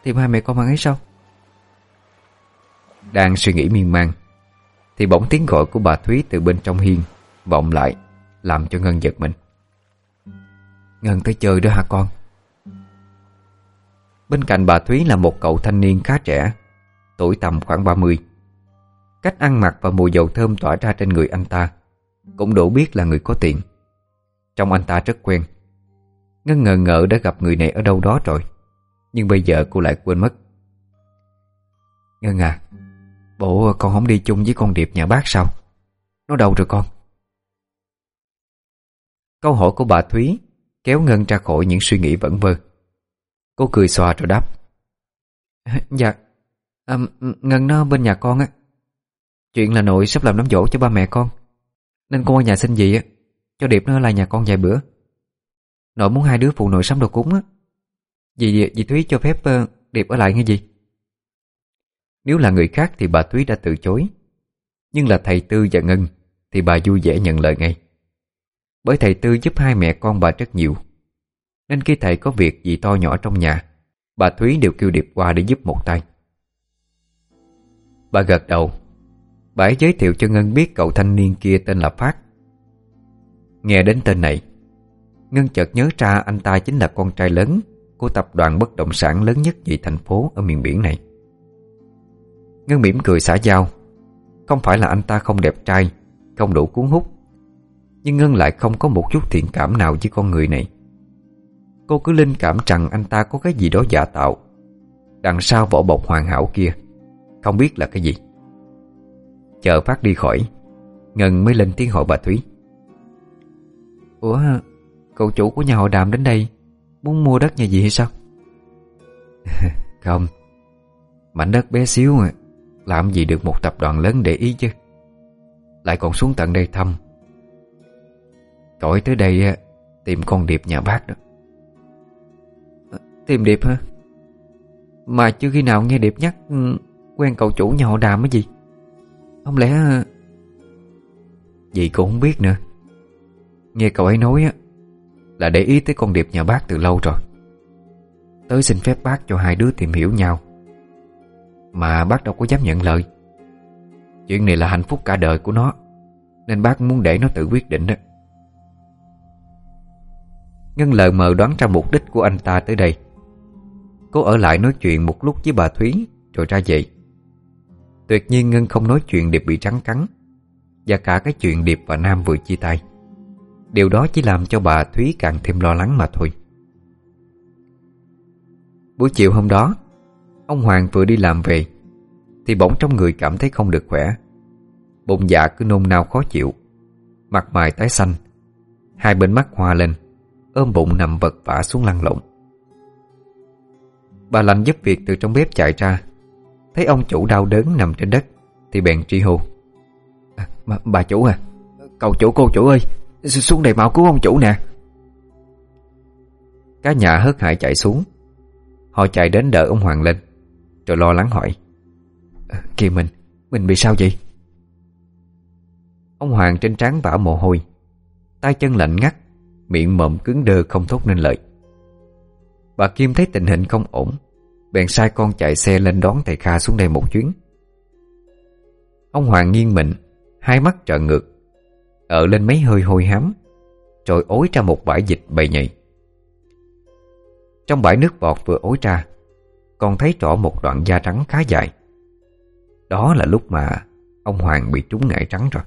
Tìm hai mẹ con bạn ấy sao? Đang suy nghĩ miên man. Thì bỗng tiếng gọi của bà Thúy từ bên trong hiên Vọng lại, Làm cho Ngân giật mình. Ngân tới chơi đó hả con? Bên cạnh bà Thúy là một cậu thanh niên khá trẻ, Tuổi tầm khoảng 30 Cách ăn mặc và mùi dầu thơm tỏa ra trên người anh ta Cũng đủ biết là người có tiền. Trong anh ta rất quen. Ngân ngờ ngợ đã gặp người này ở đâu đó rồi, Nhưng bây giờ cô lại quên mất. Ngân à Bộ à, con không đi chung với con Điệp nhà bác sao? Nó đâu rồi con? Câu hỏi của bà Thúy Kéo Ngân ra khỏi những suy nghĩ vẩn vơ. Cô cười xòa rồi đáp. Dạ à, Ngân nó bên nhà con á. Chuyện là nội sắp làm đám dỗ cho ba mẹ con Nên con ở nhà xin gì á Cho Điệp nó lại nhà con vài bữa. Nội muốn hai đứa phụ nội sắm đồ cúng á. Dì, dì Thúy cho phép uh, Điệp ở lại nghe gì nếu là người khác thì bà Thúy đã từ chối. Nhưng là thầy Tư và Ngân Thì bà vui vẻ nhận lời ngay. Bởi thầy Tư giúp hai mẹ con bà rất nhiều. Nên khi thầy có việc gì to nhỏ trong nhà, Bà Thúy đều kêu Điệp qua để giúp một tay. Bà gật đầu. Bà ấy giới thiệu cho Ngân biết cậu thanh niên kia tên là Phát. Nghe đến tên này, Ngân chợt nhớ ra anh ta chính là con trai lớn Của tập đoàn bất động sản lớn nhất về thành phố ở miền biển này. Ngân mỉm cười xả dao. Không phải là anh ta không đẹp trai, Không đủ cuốn hút, Nhưng Ngân lại không có một chút thiện cảm nào với con người này. Cô cứ linh cảm rằng anh ta có cái gì đó giả tạo. Đằng sau vỏ bọc hoàn hảo kia, Không biết là cái gì. Chờ phát đi khỏi, Ngân mới lên tiếng hỏi bà Thúy. Ủa, Cậu chủ của nhà họ đàm đến đây, Muốn mua đất nhà gì hay sao? Không, Mảnh đất bé xíu à. Làm gì được một tập đoàn lớn để ý chứ? Lại còn xuống tận đây thăm. Cõi tới đây Tìm con điệp nhà bác đó. Ờ, tìm Điệp hả? Mà chưa khi nào nghe Điệp nhắc ừ, Quen cậu chủ nhà họ đàm cái gì? Không lẽ ờ, Dì cũng không biết nữa. Nghe cậu ấy nói á, Là để ý tới con Điệp nhà bác từ lâu rồi. Tới xin phép bác cho hai đứa tìm hiểu nhau. Mà bác đâu có dám nhận lời. Chuyện này là hạnh phúc cả đời của nó, Nên bác muốn để nó tự quyết định đó. Ngân lờ mờ đoán ra mục đích của anh ta tới đây. Cô ở lại nói chuyện một lúc với bà Thúy, Rồi ra về. Tuyệt nhiên Ngân không nói chuyện Điệp bị trắng cắn, Và cả cái chuyện Điệp và Nam vừa chia tay. Điều đó chỉ làm cho bà Thúy càng thêm lo lắng mà thôi. Buổi chiều hôm đó Ông Hoàng vừa đi làm về Thì bỗng trong người cảm thấy không được khỏe. Bụng dạ cứ nôn nao khó chịu Mặt mày tái xanh Hai bên mắt hoa lên Ôm bụng nằm vật vả xuống lăn lộn. Bà lành giúp việc từ trong bếp chạy ra Thấy ông chủ đau đớn nằm trên đất Thì bèn tri hô. À, Bà chủ à Cậu chủ cô chủ ơi Xuống đây mau cứu ông chủ nè. Cả nhà hớt hải chạy xuống Họ chạy đến đỡ ông Hoàng lên. Rồi lo lắng hỏi. Ờ, kìa mình, mình bị sao vậy? Ông Hoàng trên trán vả mồ hôi. Tay chân lạnh ngắt Miệng mộm cứng đơ không thốt nên lời. Bà Kim thấy tình hình không ổn Bèn sai con chạy xe lên đón thầy Kha xuống đây một chuyến. Ông Hoàng nghiêng mình Hai mắt trợn ngược Ở lên mấy hơi hôi hám Rồi ối ra một bãi dịch bầy nhầy. Trong bãi nước bọt vừa ối ra còn thấy rõ một đoạn da trắng khá dài. Đó là lúc mà Ông Hoàng bị trúng ngải trắng rồi.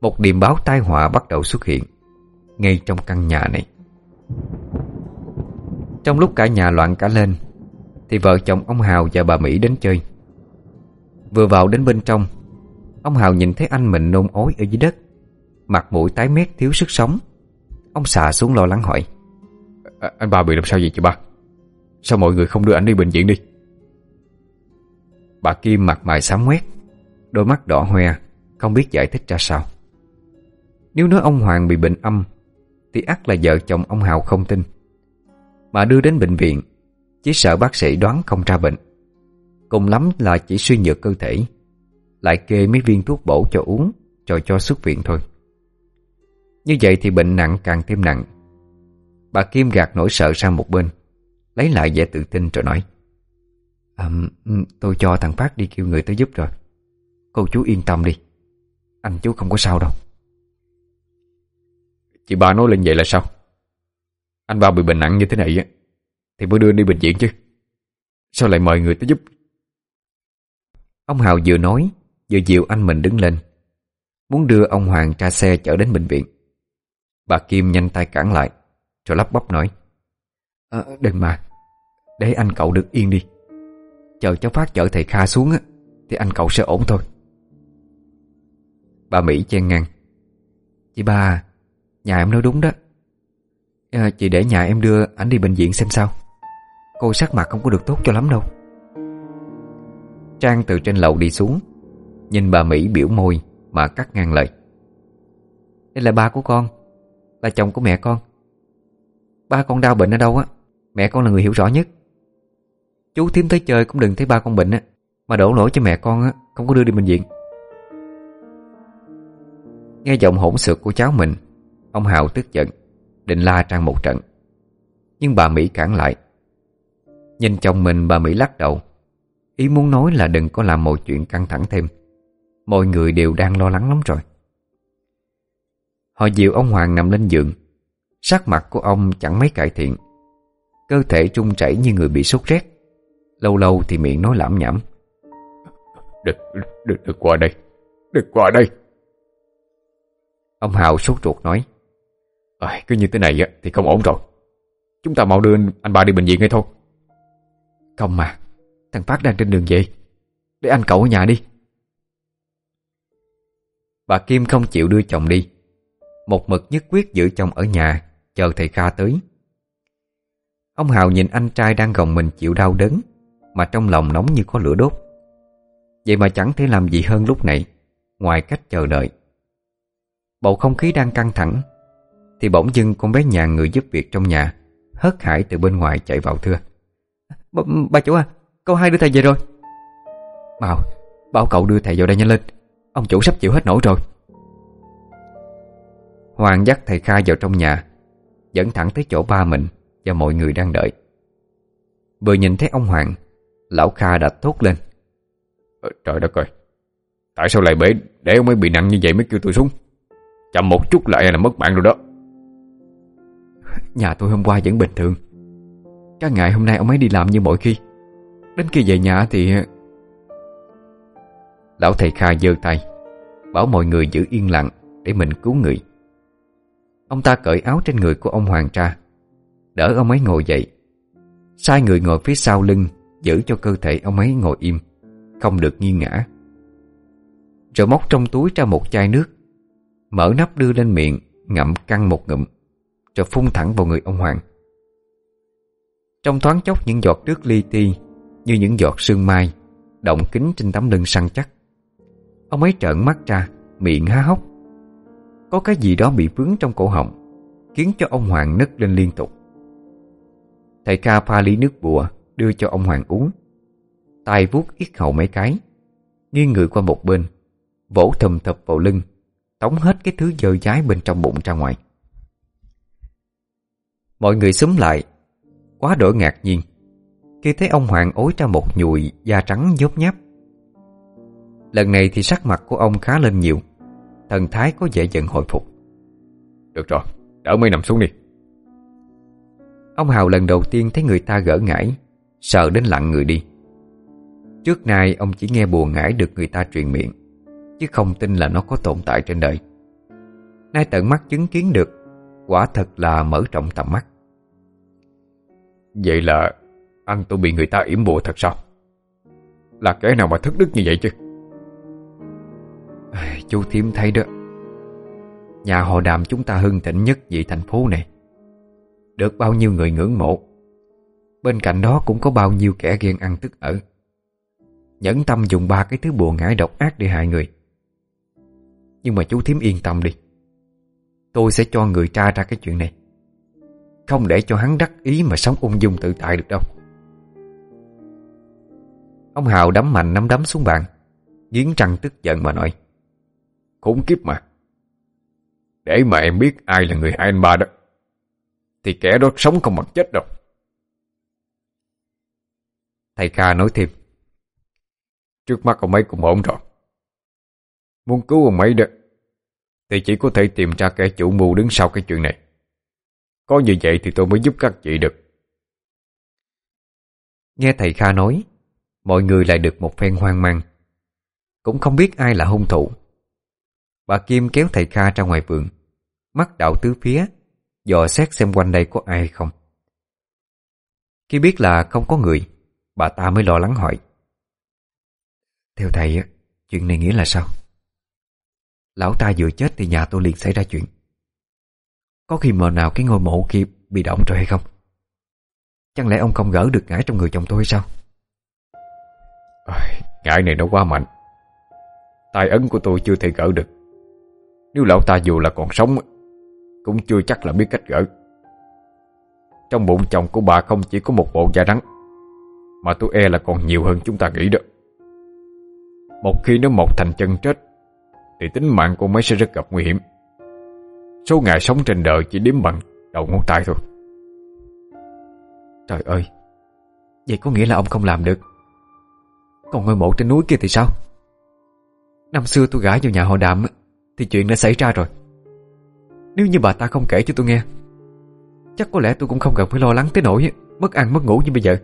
Một điềm báo tai họa bắt đầu xuất hiện Ngay trong căn nhà này. Trong lúc cả nhà loạn cả lên Thì vợ chồng ông Hào và bà Mỹ đến chơi. Vừa vào đến bên trong Ông Hào nhìn thấy anh mình nôn ối ở dưới đất. Mặt mũi tái mét thiếu sức sống. Ông xà xuống lo lắng hỏi à, Anh ba bị làm sao vậy chị ba? Sao mọi người không đưa anh đi bệnh viện đi? Bà Kim mặt mày xám quét Đôi mắt đỏ hoe, Không biết giải thích ra sao. Nếu nói ông Hoàng bị bệnh âm, Thì ắt là vợ chồng ông Hào không tin. Mà đưa đến bệnh viện, Chỉ sợ bác sĩ đoán không ra bệnh. Cùng lắm là chỉ suy nhược cơ thể, Lại kê mấy viên thuốc bổ cho uống, Rồi cho xuất viện thôi. Như vậy thì bệnh nặng càng thêm nặng. Bà Kim gạt nỗi sợ sang một bên. Lấy lại vẻ tự tin rồi nói à, Tôi cho thằng Phát đi kêu người tới giúp rồi. Cô chú yên tâm đi. Anh chú không có sao đâu. Chị ba nói lên vậy là sao? Anh ba bị bệnh nặng như thế này á Thì mới đưa đi bệnh viện chứ. Sao lại mời người tới giúp? Ông Hào vừa nói Vừa dịu anh mình đứng lên Muốn đưa ông Hoàng ra xe chở đến bệnh viện. Bà Kim nhanh tay cản lại Rồi lắp bắp nói à, Đừng mà. Để anh cậu được yên đi. Chờ cháu Phát chở thầy Kha xuống á Thì anh cậu sẽ ổn thôi. Bà Mỹ chen ngang. Chị ba Nhà em nói đúng đó. À, Chị để nhà em đưa anh đi bệnh viện xem sao. Cô sắc mặt không có được tốt cho lắm đâu. Trang từ trên lầu đi xuống Nhìn bà Mỹ biểu môi Mà cắt ngang lời. Đây là ba của con Là chồng của mẹ con. Ba con đau bệnh ở đâu á? Mẹ con là người hiểu rõ nhất. Chú thím tới chơi cũng đừng thấy ba con bệnh á, Mà đổ lỗi cho mẹ con á, Không có đưa đi bệnh viện. Nghe giọng hỗn xược của cháu mình, Ông Hào tức giận, Định la Trang một trận. Nhưng bà Mỹ cản lại. Nhìn chồng mình, bà Mỹ lắc đầu. Ý muốn nói là đừng có làm mọi chuyện căng thẳng thêm. Mọi người đều đang lo lắng lắm rồi. Họ dìu ông Hoàng nằm lên giường. Sắc mặt của ông chẳng mấy cải thiện. Cơ thể trung chảy như người bị sốt rét. Lâu lâu thì miệng nói lảm nhảm Đừng, đừng, đừng qua đây. Đừng qua đây. Ông Hào sốt ruột nói. À, Cứ như thế này thì không ổn rồi. Chúng ta mau đưa anh ba đi bệnh viện ngay thôi. Không mà Thằng Phát đang trên đường về. Để anh cậu ở nhà đi. Bà Kim không chịu đưa chồng đi. Một mực nhất quyết giữ chồng ở nhà Chờ thầy Kha tới Ông Hào nhìn anh trai đang gồng mình chịu đau đớn, Mà trong lòng nóng như có lửa đốt. Vậy mà chẳng thể làm gì hơn lúc này, Ngoài cách chờ đợi. Bầu không khí đang căng thẳng, Thì bỗng dưng con bé nhà người giúp việc trong nhà, Hớt hải từ bên ngoài chạy vào thưa. B Bà chủ à Câu hai đưa thầy về rồi. Bảo Bảo cậu đưa thầy vào đây nhanh lên, Ông chủ sắp chịu hết nổi rồi. Hoàng dắt thầy Kha vào trong nhà, Dẫn thẳng tới chỗ ba mình. Và mọi người đang đợi. Vừa nhìn thấy ông Hoàng Lão Kha đã thốt lên. Ờ, Trời đất ơi Tại sao lại bể để ông ấy bị nặng như vậy mới kêu tôi xuống? Chậm một chút lại là mất mạng rồi đó. Nhà tôi hôm qua vẫn bình thường. Các ngày hôm nay ông ấy đi làm như mọi khi. Đến khi về nhà thì Lão thầy Kha giơ tay Bảo mọi người giữ yên lặng Để mình cứu người. Ông ta cởi áo trên người của ông Hoàng ra Đỡ ông ấy ngồi dậy. Sai người ngồi phía sau lưng, Giữ cho cơ thể ông ấy ngồi im, Không được nghiêng ngã Rồi móc trong túi ra một chai nước, Mở nắp đưa lên miệng, Ngậm căng một ngụm, Rồi phun thẳng vào người ông Hoàng. Trong thoáng chốc, những giọt nước li ti Như những giọt sương mai Động kính trên tấm lưng săn chắc. Ông ấy trợn mắt ra, Miệng há hốc. Có cái gì đó bị vướng trong cổ họng, Khiến cho ông Hoàng nứt lên liên tục. Thầy ca pha ly nước bùa Đưa cho ông Hoàng uống. Tay vuốt yết hầu mấy cái. Nghiêng người qua một bên Vỗ thầm thập vào lưng Tống hết cái thứ dơ dái bên trong bụng ra ngoài. Mọi người xúm lại Quá đổi ngạc nhiên Khi thấy ông Hoàng ối ra một nhùi Da trắng nhốp nháp. Lần này thì sắc mặt của ông khá lên nhiều Thần thái có vẻ dần hồi phục. Được rồi, đỡ mới nằm xuống đi. Ông Hào lần đầu tiên thấy người ta gỡ ngải Sợ đến lặng người đi. Trước nay ông chỉ nghe buồn ngải được người ta truyền miệng Chứ không tin là nó có tồn tại trên đời. Nay tận mắt chứng kiến được Quả thật là mở rộng tầm mắt. Vậy là Anh tôi bị người ta yểm bùa thật sao? Là kẻ nào mà thức đức như vậy chứ? Chú Thiếm thấy đó Nhà họ đàm chúng ta hưng thịnh nhất vị thành phố này được bao nhiêu người ngưỡng mộ. Bên cạnh đó cũng có bao nhiêu kẻ ghen ăn tức ở. Nhẫn tâm dùng ba cái thứ bùa ngải độc ác để hại người. Nhưng mà chú thím yên tâm đi. Tôi sẽ cho người tra ra cái chuyện này. Không để cho hắn đắc ý mà sống ung dung tự tại được đâu. Ông Hào đấm mạnh nắm đấm xuống bàn Giếng trăng tức giận mà nói, Khốn kiếp mà. Để mà em biết ai là người hai anh ba đó. Thì kẻ đó sống không bằng chết đâu. Thầy Kha nói thêm, Trước mắt ông ấy cũng ổn rồi. Muốn cứu ông ấy đó, Thì chỉ có thể tìm ra kẻ chủ mưu đứng sau cái chuyện này. Có như vậy thì tôi mới giúp các chị được. Nghe thầy Kha nói, Mọi người lại được một phen hoang mang. Cũng không biết ai là hung thủ. Bà Kim kéo thầy Kha ra ngoài vườn, Mắt đảo tứ phía Dò xét xem quanh đây có ai không. Khi biết là không có người, Bà ta mới lo lắng hỏi. Theo thầy Chuyện này nghĩa là sao? Lão ta vừa chết thì nhà tôi liền xảy ra chuyện. Có khi mờ nào cái ngôi mộ kia Bị động rồi hay không? Chẳng lẽ ông không gỡ được ngải trong người chồng tôi hay sao? Ngải này nó quá mạnh. Tài ấn của tôi chưa thể gỡ được. Nếu lão ta dù là còn sống cũng chưa chắc là biết cách gỡ. Trong bụng chồng của bà không chỉ có một bộ da rắn, Mà tôi e là còn nhiều hơn chúng ta nghĩ đó. Một khi nó mọc thành chân chết, Thì tính mạng của mấy sẽ rất gặp nguy hiểm. Số ngày sống trên đời chỉ đếm bằng đầu ngón tay thôi. Trời ơi, Vậy có nghĩa là ông không làm được. Còn ngôi mộ trên núi kia thì sao? Năm xưa tôi gả vào nhà họ đạm Thì chuyện đã xảy ra rồi. Nếu như bà ta không kể cho tôi nghe, Chắc có lẽ tôi cũng không cần phải lo lắng tới nỗi Mất ăn mất ngủ như bây giờ.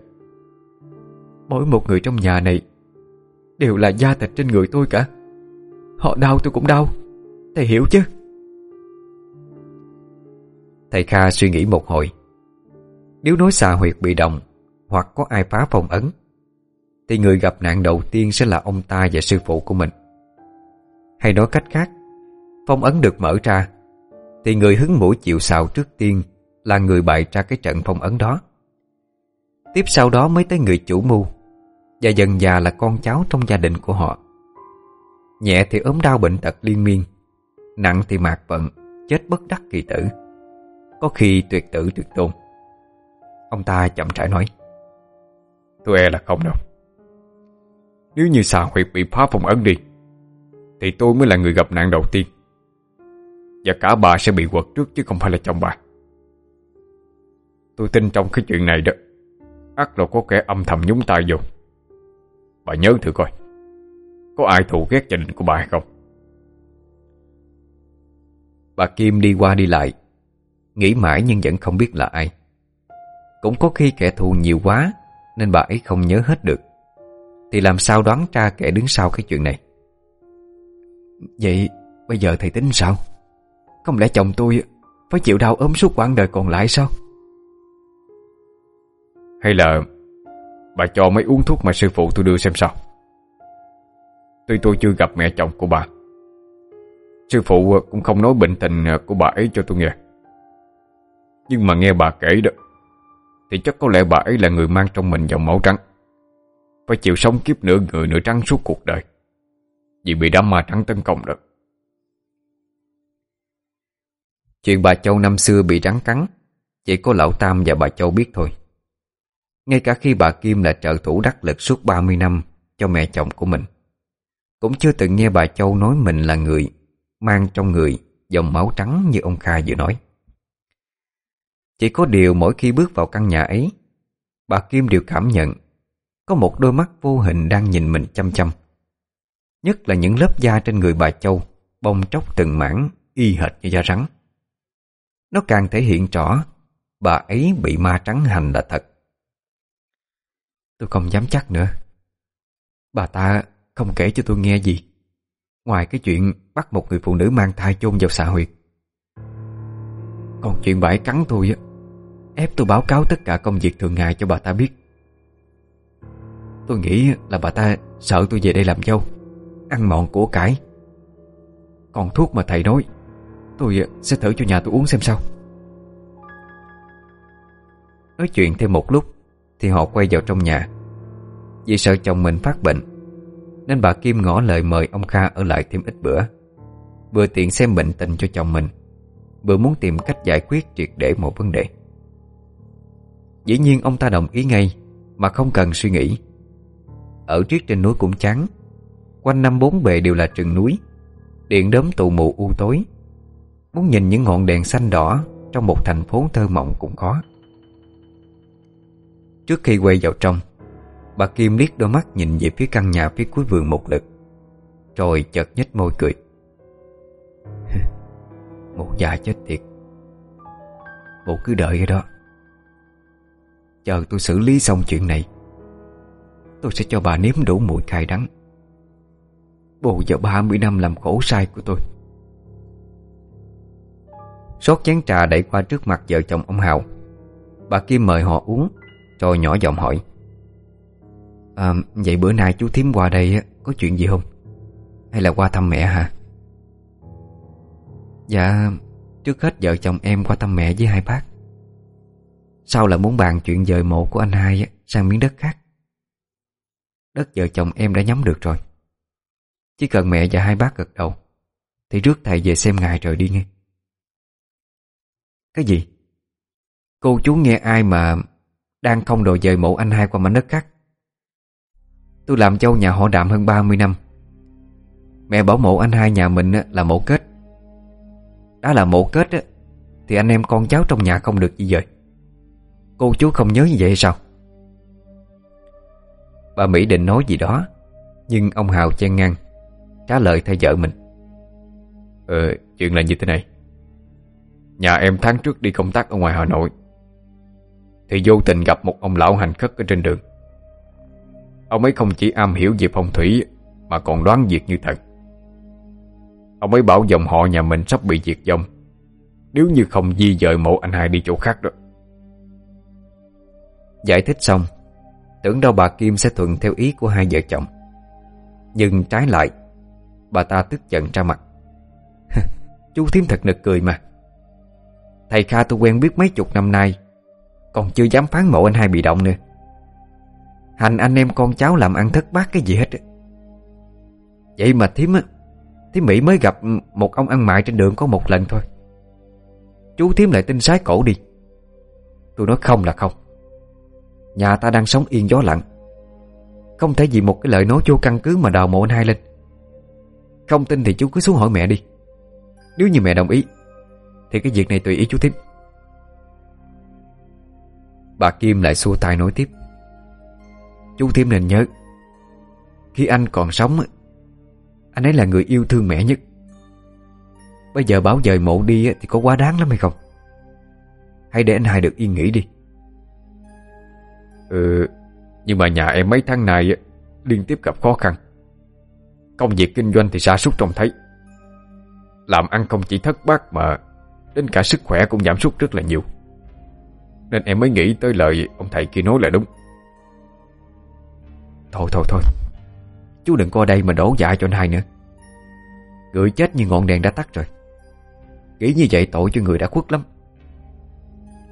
Mỗi một người trong nhà này Đều là da thịt trên người tôi cả. Họ đau tôi cũng đau. Thầy hiểu chứ? Thầy Kha suy nghĩ một hồi. Nếu nói xà huyệt bị động Hoặc có ai phá phong ấn, Thì người gặp nạn đầu tiên sẽ là ông ta và sư phụ của mình. Hay nói cách khác Phong ấn được mở ra thì người hứng mũi chịu sào trước tiên Là người bại ra cái trận phong ấn đó. Tiếp sau đó mới tới người chủ mưu, Và dần già là con cháu trong gia đình của họ. Nhẹ thì ốm đau bệnh tật liên miên, Nặng thì mạc vận Chết bất đắc kỳ tử. Có khi tuyệt tử tuyệt tôn. Ông ta chậm rãi nói, Tôi e là không đâu. Nếu như xà huyệt bị phá phong ấn đi, Thì tôi mới là người gặp nạn đầu tiên. Và cả bà sẽ bị quật trước chứ không phải là chồng bà. Tôi tin trong cái chuyện này đó ắt là có kẻ âm thầm nhúng tay vô. Bà nhớ thử coi, Có ai thù ghét gia đình của bà hay không? Bà Kim đi qua đi lại, Nghĩ mãi nhưng vẫn không biết là ai. Cũng có khi kẻ thù nhiều quá, Nên bà ấy không nhớ hết được. Thì làm sao đoán ra kẻ đứng sau cái chuyện này? Vậy bây giờ thầy tính sao? Không lẽ chồng tôi Phải chịu đau ốm suốt quãng đời còn lại sao? Hay là Bà cho mấy uống thuốc mà sư phụ tôi đưa xem sao? Tuy tôi chưa gặp mẹ chồng của bà, Sư phụ cũng không nói bệnh tình của bà ấy cho tôi nghe. Nhưng mà nghe bà kể đó, Thì chắc có lẽ bà ấy là người mang trong mình dòng máu trắng, Phải chịu sống kiếp nửa người nửa trắng suốt cuộc đời. Vì bị đám ma trắng tấn công được Chuyện bà Châu năm xưa bị rắn cắn, Chỉ có lão Tam và bà Châu biết thôi. Ngay cả khi bà Kim là trợ thủ đắc lực suốt 30 năm Cho mẹ chồng của mình, Cũng chưa từng nghe bà Châu nói mình là người Mang trong người dòng máu trắng như ông Kha vừa nói. Chỉ có điều mỗi khi bước vào căn nhà ấy, Bà Kim đều cảm nhận Có một đôi mắt vô hình đang nhìn mình chăm chăm, Nhất là những lớp da trên người bà Châu Bông tróc từng mảng Y hệt như da rắn. Nó càng thể hiện rõ, Bà ấy bị ma trắng hành là thật. Tôi không dám chắc nữa. Bà ta không kể cho tôi nghe gì. Ngoài cái chuyện bắt một người phụ nữ mang thai chôn vào xạ huyệt. Còn chuyện bà ấy cắn tôi á, Ép tôi báo cáo tất cả công việc thường ngày cho bà ta biết. Tôi nghĩ là bà ta sợ tôi về đây làm dâu, Ăn mọn của cải. Còn thuốc mà thầy nói Tôi à, sẽ thử cho nhà tôi uống xem sao. Nói chuyện thêm một lúc, Thì họ quay vào trong nhà. Vì sợ chồng mình phát bệnh, Nên bà Kim ngỏ lời mời ông Kha ở lại thêm ít bữa. Vừa tiện xem bệnh tình cho chồng mình, Vừa muốn tìm cách giải quyết triệt để một vấn đề. Dĩ nhiên ông ta đồng ý ngay, Mà không cần suy nghĩ. Ở trước trên núi cũng chán, Quanh năm bốn bề đều là rừng núi, Điện đốm tù mù u tối. Muốn nhìn những ngọn đèn xanh đỏ Trong một thành phố thơ mộng cũng khó. Trước khi quay vào trong, Bà Kim liếc đôi mắt nhìn về phía căn nhà phía cuối vườn một lượt, Rồi chợt nhếch môi cười. Một già chết tiệt. Bộ cứ đợi ở đó. Chờ tôi xử lý xong chuyện này, Tôi sẽ cho bà nếm đủ mùi cay đắng. Bù giờ 30 năm làm khổ sai của tôi. Xót chén trà đẩy qua trước mặt vợ chồng ông Hào. Bà Kim mời họ uống Rồi nhỏ giọng hỏi. À, Vậy bữa nay chú thím qua đây Có chuyện gì không? Hay là qua thăm mẹ hả? Dạ Trước hết vợ chồng em qua thăm mẹ với hai bác. Sau là muốn bàn chuyện dời mộ của anh hai Sang miếng đất khác. Đất vợ chồng em đã nhắm được rồi. Chỉ cần mẹ và hai bác gật đầu Thì rước thầy về xem ngài rồi đi nghe cái gì? Cô chú nghe ai mà Đang không đồ dời mộ anh hai qua mảnh đất khác? Tôi làm châu nhà họ đạm hơn 30 năm. Mẹ bảo mộ anh hai nhà mình là mộ kết. Đã là mộ kết Thì anh em con cháu trong nhà không được gì dời. Cô chú không nhớ như vậy sao? Bà Mỹ định nói gì đó, Nhưng ông Hào chen ngang, Trả lời thay vợ mình. Ờ chuyện là như thế này. Nhà em tháng trước đi công tác ở ngoài Hà Nội. Thì vô tình gặp một ông lão hành khất ở trên đường. Ông ấy không chỉ am hiểu về phong thủy, Mà còn đoán việc như thật. Ông ấy bảo dòng họ nhà mình sắp bị diệt vong. Nếu như không di dời mộ anh hai đi chỗ khác đó. Giải thích xong, Tưởng đâu bà Kim sẽ thuận theo ý của hai vợ chồng. Nhưng trái lại, Bà ta tức giận ra mặt. Chú thím thật nực cười mà. Thầy Kha tôi quen biết mấy chục năm nay, Còn chưa dám phán mộ anh hai bị động nữa. Hành anh em con cháu làm ăn thất bát cái gì hết Vậy mà thím á, Thím Mỹ mới gặp một ông ăn mại trên đường có một lần thôi. Chú thím lại tin sái cổ đi. Tôi nói không là không. Nhà ta đang sống yên gió lặng. Không thể vì một cái lời nói vô căn cứ Mà đào mộ anh hai lên. Không tin thì chú cứ xuống hỏi mẹ đi. Nếu như mẹ đồng ý thì cái việc này tùy ý chú tiếp Bà Kim lại xua tay nói tiếp. Chú Thiêm nên nhớ, Khi anh còn sống, Anh ấy là người yêu thương mẹ nhất. Bây giờ báo dời mộ đi Thì có quá đáng lắm hay không? Hãy để anh hai được yên nghỉ đi. Ừ Nhưng mà nhà em mấy tháng này Liên tiếp gặp khó khăn. Công việc kinh doanh thì sa sút trông thấy. Làm ăn không chỉ thất bát mà Đến cả sức khỏe cũng giảm sút rất là nhiều. Nên em mới nghĩ tới lời Ông thầy kia nói là đúng. Thôi thôi thôi. Chú đừng coi đây mà đổ dạ cho anh hai nữa. Người chết như ngọn đèn đã tắt rồi. Nghĩ như vậy tội cho người đã khuất lắm.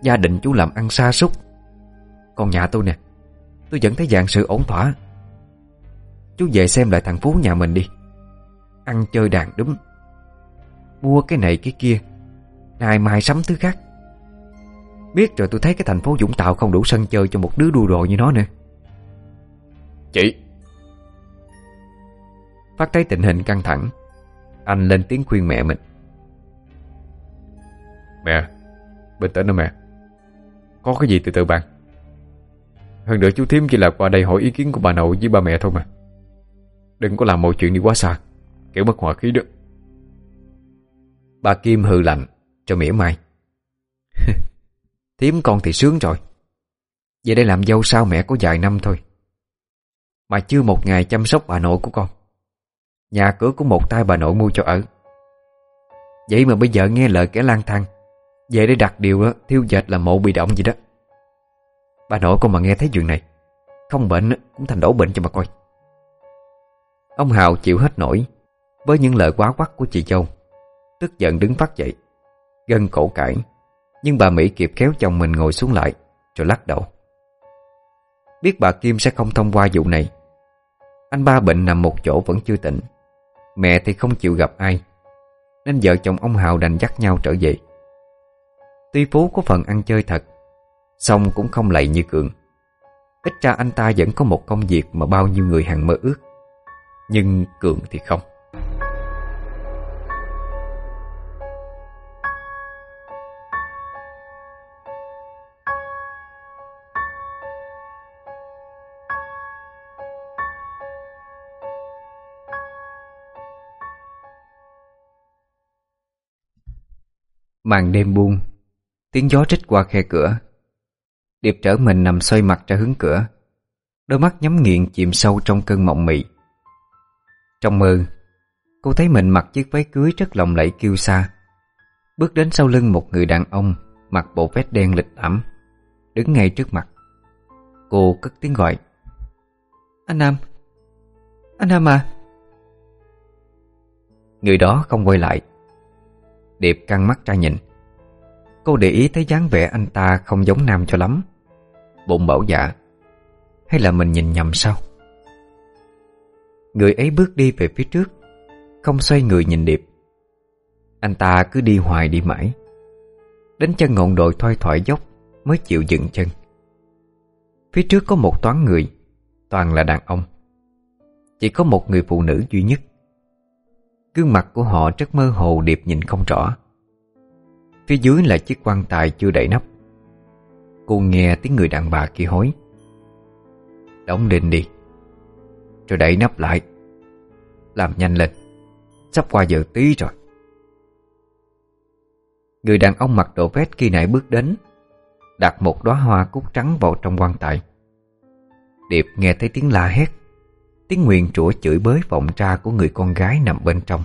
Gia đình chú làm ăn xa xúc, Còn nhà tôi nè Tôi vẫn thấy dạng sự ổn thỏa. Chú về xem lại thằng Phú nhà mình đi. Ăn chơi đàn đúng Mua cái này cái kia Nay mai sắm thứ khác. Biết rồi tôi thấy cái thành phố Dũng Tạo không đủ sân chơi cho một đứa đua đồ như nó nữa. Chị. Phát thấy tình hình căng thẳng Anh lên tiếng khuyên mẹ mình. Mẹ Bình tĩnh đó mẹ. Có cái gì từ từ bạn. Hơn nữa chú Thiếm chỉ là qua đây hỏi ý kiến của bà nội với ba mẹ thôi mà. Đừng có làm mọi chuyện đi quá xa Kiểu mất hòa khí đó. Bà Kim hừ lạnh cho mỉa mai. Thiếm con thì sướng rồi. Vậy đây làm dâu sao mẹ có vài năm thôi. Mà chưa một ngày chăm sóc bà nội của con. Nhà cửa của một tay bà nội mua cho ở. Vậy mà bây giờ nghe lời kẻ lang thang. Về đây đặt điều đó, thiêu dệt là mộ bị động gì đó. Bà nội con mà nghe thấy chuyện này Không bệnh cũng thành đổ bệnh cho mà coi. Ông Hào chịu hết nổi Với những lời quá quắc của chị Châu Tức giận đứng phát dậy. Gân cổ cãi Nhưng bà Mỹ kịp kéo chồng mình ngồi xuống lại, Rồi lắc đầu. Biết bà Kim sẽ không thông qua vụ này. Anh ba bệnh nằm một chỗ vẫn chưa tỉnh. Mẹ thì không chịu gặp ai. Nên vợ chồng ông Hào đành dắt nhau trở về. Tuy Phú có phần ăn chơi thật Xong cũng không lầy như Cường. Ít ra anh ta vẫn có một công việc Mà bao nhiêu người hàng mơ ước. Nhưng Cường thì không. Màn đêm buông. Tiếng gió trích qua khe cửa. Điệp trở mình nằm xoay mặt ra hướng cửa. Đôi mắt nhắm nghiện chìm sâu trong cơn mộng mị. Trong mơ, Cô thấy mình mặc chiếc váy cưới rất lộng lẫy kiêu xa Bước đến sau lưng một người đàn ông, Mặc bộ vest đen lịch ẩm Đứng ngay trước mặt. Cô cất tiếng gọi. Anh Nam Anh Nam à. Người đó không quay lại. Điệp căng mắt ra nhìn. Cô để ý thấy dáng vẻ anh ta không giống Nam cho lắm. Bụng bảo dạ Hay là mình nhìn nhầm sao? Người ấy bước đi về phía trước, Không xoay người nhìn Điệp. Anh ta cứ đi hoài đi mãi. Đến chân ngọn đồi thoai thoải dốc Mới chịu dừng chân. Phía trước có một toán người, Toàn là đàn ông. Chỉ có một người phụ nữ duy nhất. Gương mặt của họ rất mơ hồ Điệp nhìn không rõ. Phía dưới là chiếc quan tài chưa đậy nắp. Cô nghe tiếng người đàn bà kia hối. Đóng đinh đi Rồi đậy nắp lại. Làm nhanh lên, Sắp qua giờ tí rồi. Người đàn ông mặc đồ vest khi nãy bước đến, Đặt một đóa hoa cúc trắng vào trong quan tài. Điệp nghe thấy tiếng la hét. Tiếng nguyền rủa chửi bới vọng ra của người con gái nằm bên trong.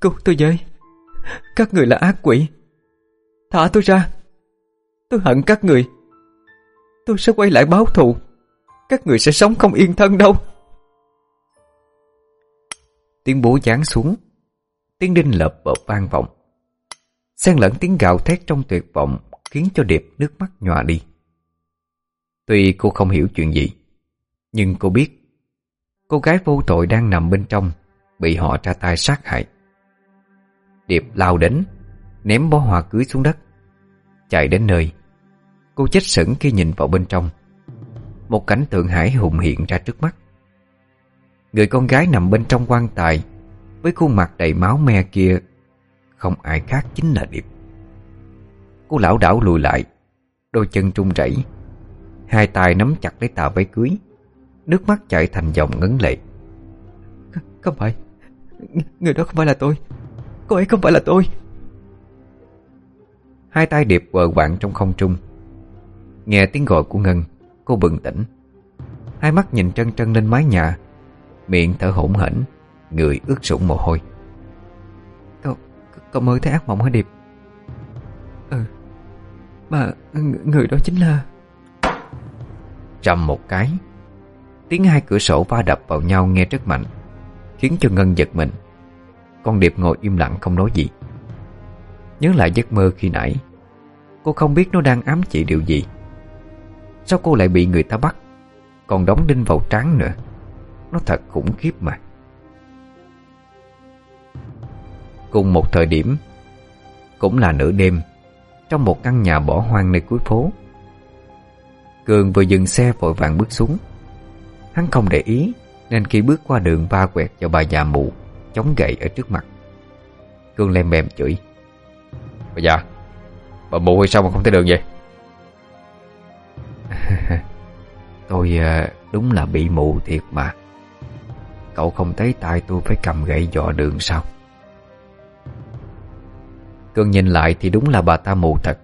Cứu tôi với. Các người là ác quỷ. Thả tôi ra. Tôi hận các người. Tôi sẽ quay lại báo thù. Các người sẽ sống không yên thân đâu. Tiếng bố giáng xuống. Tiếng đinh lợp bợp vang vọng. Xen lẫn tiếng gào thét trong tuyệt vọng Khiến cho Điệp nước mắt nhòa đi. Tuy cô không hiểu chuyện gì nhưng cô biết, Cô gái vô tội đang nằm bên trong Bị họ ra tay sát hại. Điệp lao đến, Ném bó hoa cưới xuống đất, Chạy đến nơi. Cô chết sững khi nhìn vào bên trong. Một cảnh tượng hải hùng hiện ra trước mắt. Người con gái nằm bên trong quan tài, Với khuôn mặt đầy máu me kia, Không ai khác chính là Điệp. Cô lão đảo lùi lại, Đôi chân trung rẩy, Hai tay nắm chặt lấy tà váy cưới. Nước mắt chảy thành dòng ngấn lệ. Không phải. Người đó không phải là tôi. Cô ấy không phải là tôi. Hai tay Điệp quờ quạng trong không trung. Nghe tiếng gọi của Ngân Cô bừng tỉnh. Hai mắt nhìn trân trân lên mái nhà. Miệng thở hổn hển Người ướt sũng mồ hôi. Cậu, cậu mơ thấy ác mộng hả Điệp? Ừ. Mà người đó chính là Trầm một cái Tiếng hai cửa sổ va đập vào nhau nghe rất mạnh, Khiến cho Ngân giật mình. Con Điệp ngồi im lặng không nói gì. Nhớ lại giấc mơ khi nãy, Cô không biết nó đang ám chỉ điều gì. Sao cô lại bị người ta bắt, Còn đóng đinh vào trán nữa? Nó thật khủng khiếp mà. Cùng một thời điểm, Cũng là nửa đêm, Trong một căn nhà bỏ hoang nơi cuối phố, Cường vừa dừng xe vội vàng bước xuống. Hắn không để ý Nên khi bước qua đường va quẹt cho bà già mụ Chống gậy ở trước mặt. Cường lem bèm chửi. Bà già Bà mụ hay sao mà không thấy đường vậy? Tôi à, đúng là bị mù thiệt mà. Cậu không thấy tay tôi phải cầm gậy dò đường sao? Cường nhìn lại thì đúng là bà ta mù thật.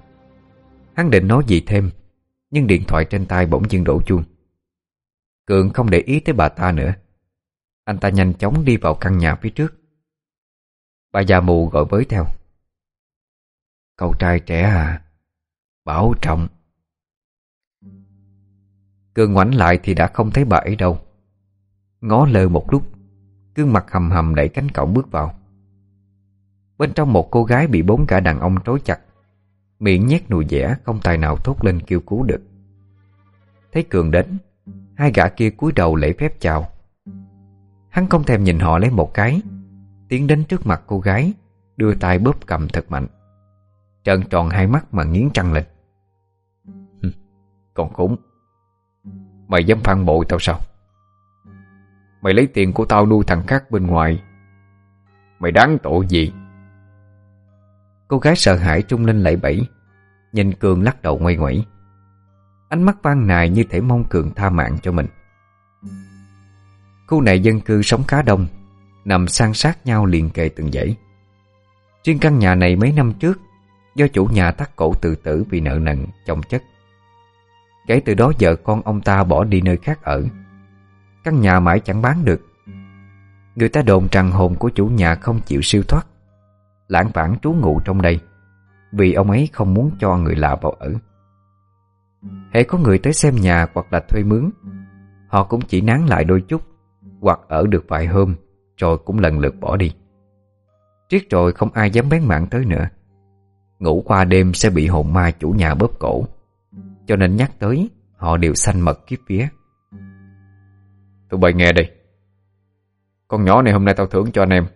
Hắn định nói gì thêm Nhưng điện thoại trên tay bỗng dưng đổ chuông Cường không để ý tới bà ta nữa. Anh ta nhanh chóng đi vào căn nhà phía trước. Bà già mù gọi với theo. Cậu trai trẻ à Bảo trọng. Cường ngoảnh lại thì đã không thấy bà ấy đâu. Ngó lơ một lúc cương mặt hầm hầm đẩy cánh cổng bước vào. Bên trong một cô gái bị bốn cả đàn ông trói chặt, Miệng nhét nùi dẻ Không tài nào thốt lên kêu cứu được. Thấy Cường đến Hai gã kia cúi đầu lễ phép chào. Hắn không thèm nhìn họ lấy một cái, Tiến đến trước mặt cô gái, Đưa tay bóp cầm thật mạnh. Trợn tròn hai mắt mà nghiến trăng lên. Còn khủng. Mày dám phản bội tao sao? Mày lấy tiền của tao nuôi thằng khác bên ngoài. Mày đáng tội gì? Cô gái sợ hãi trung lên lại bẫy Nhìn Cường lắc đầu ngoay ngoẩy. Ánh mắt van nài như thể mong Cường tha mạng cho mình. Khu này dân cư sống khá đông, Nằm san sát nhau liền kề từng dãy. Riêng căn nhà này mấy năm trước, Do chủ nhà tắt cổ tự tử vì nợ nần, chồng chất. Kể từ đó vợ con ông ta bỏ đi nơi khác ở. Căn nhà mãi chẳng bán được. Người ta đồn rằng hồn của chủ nhà không chịu siêu thoát. Lãng vãng trú ngụ trong đây, Vì ông ấy không muốn cho người lạ vào ở. Hễ có người tới xem nhà hoặc là thuê mướn Họ cũng chỉ nán lại đôi chút Hoặc ở được vài hôm Rồi cũng lần lượt bỏ đi. Triết rồi không ai dám bén mạng tới nữa. Ngủ qua đêm sẽ bị hồn ma chủ nhà bóp cổ Cho nên nhắc tới Họ đều xanh mật kiếp phía Tụi bay nghe đi. Con nhỏ này hôm nay tao thưởng cho anh em.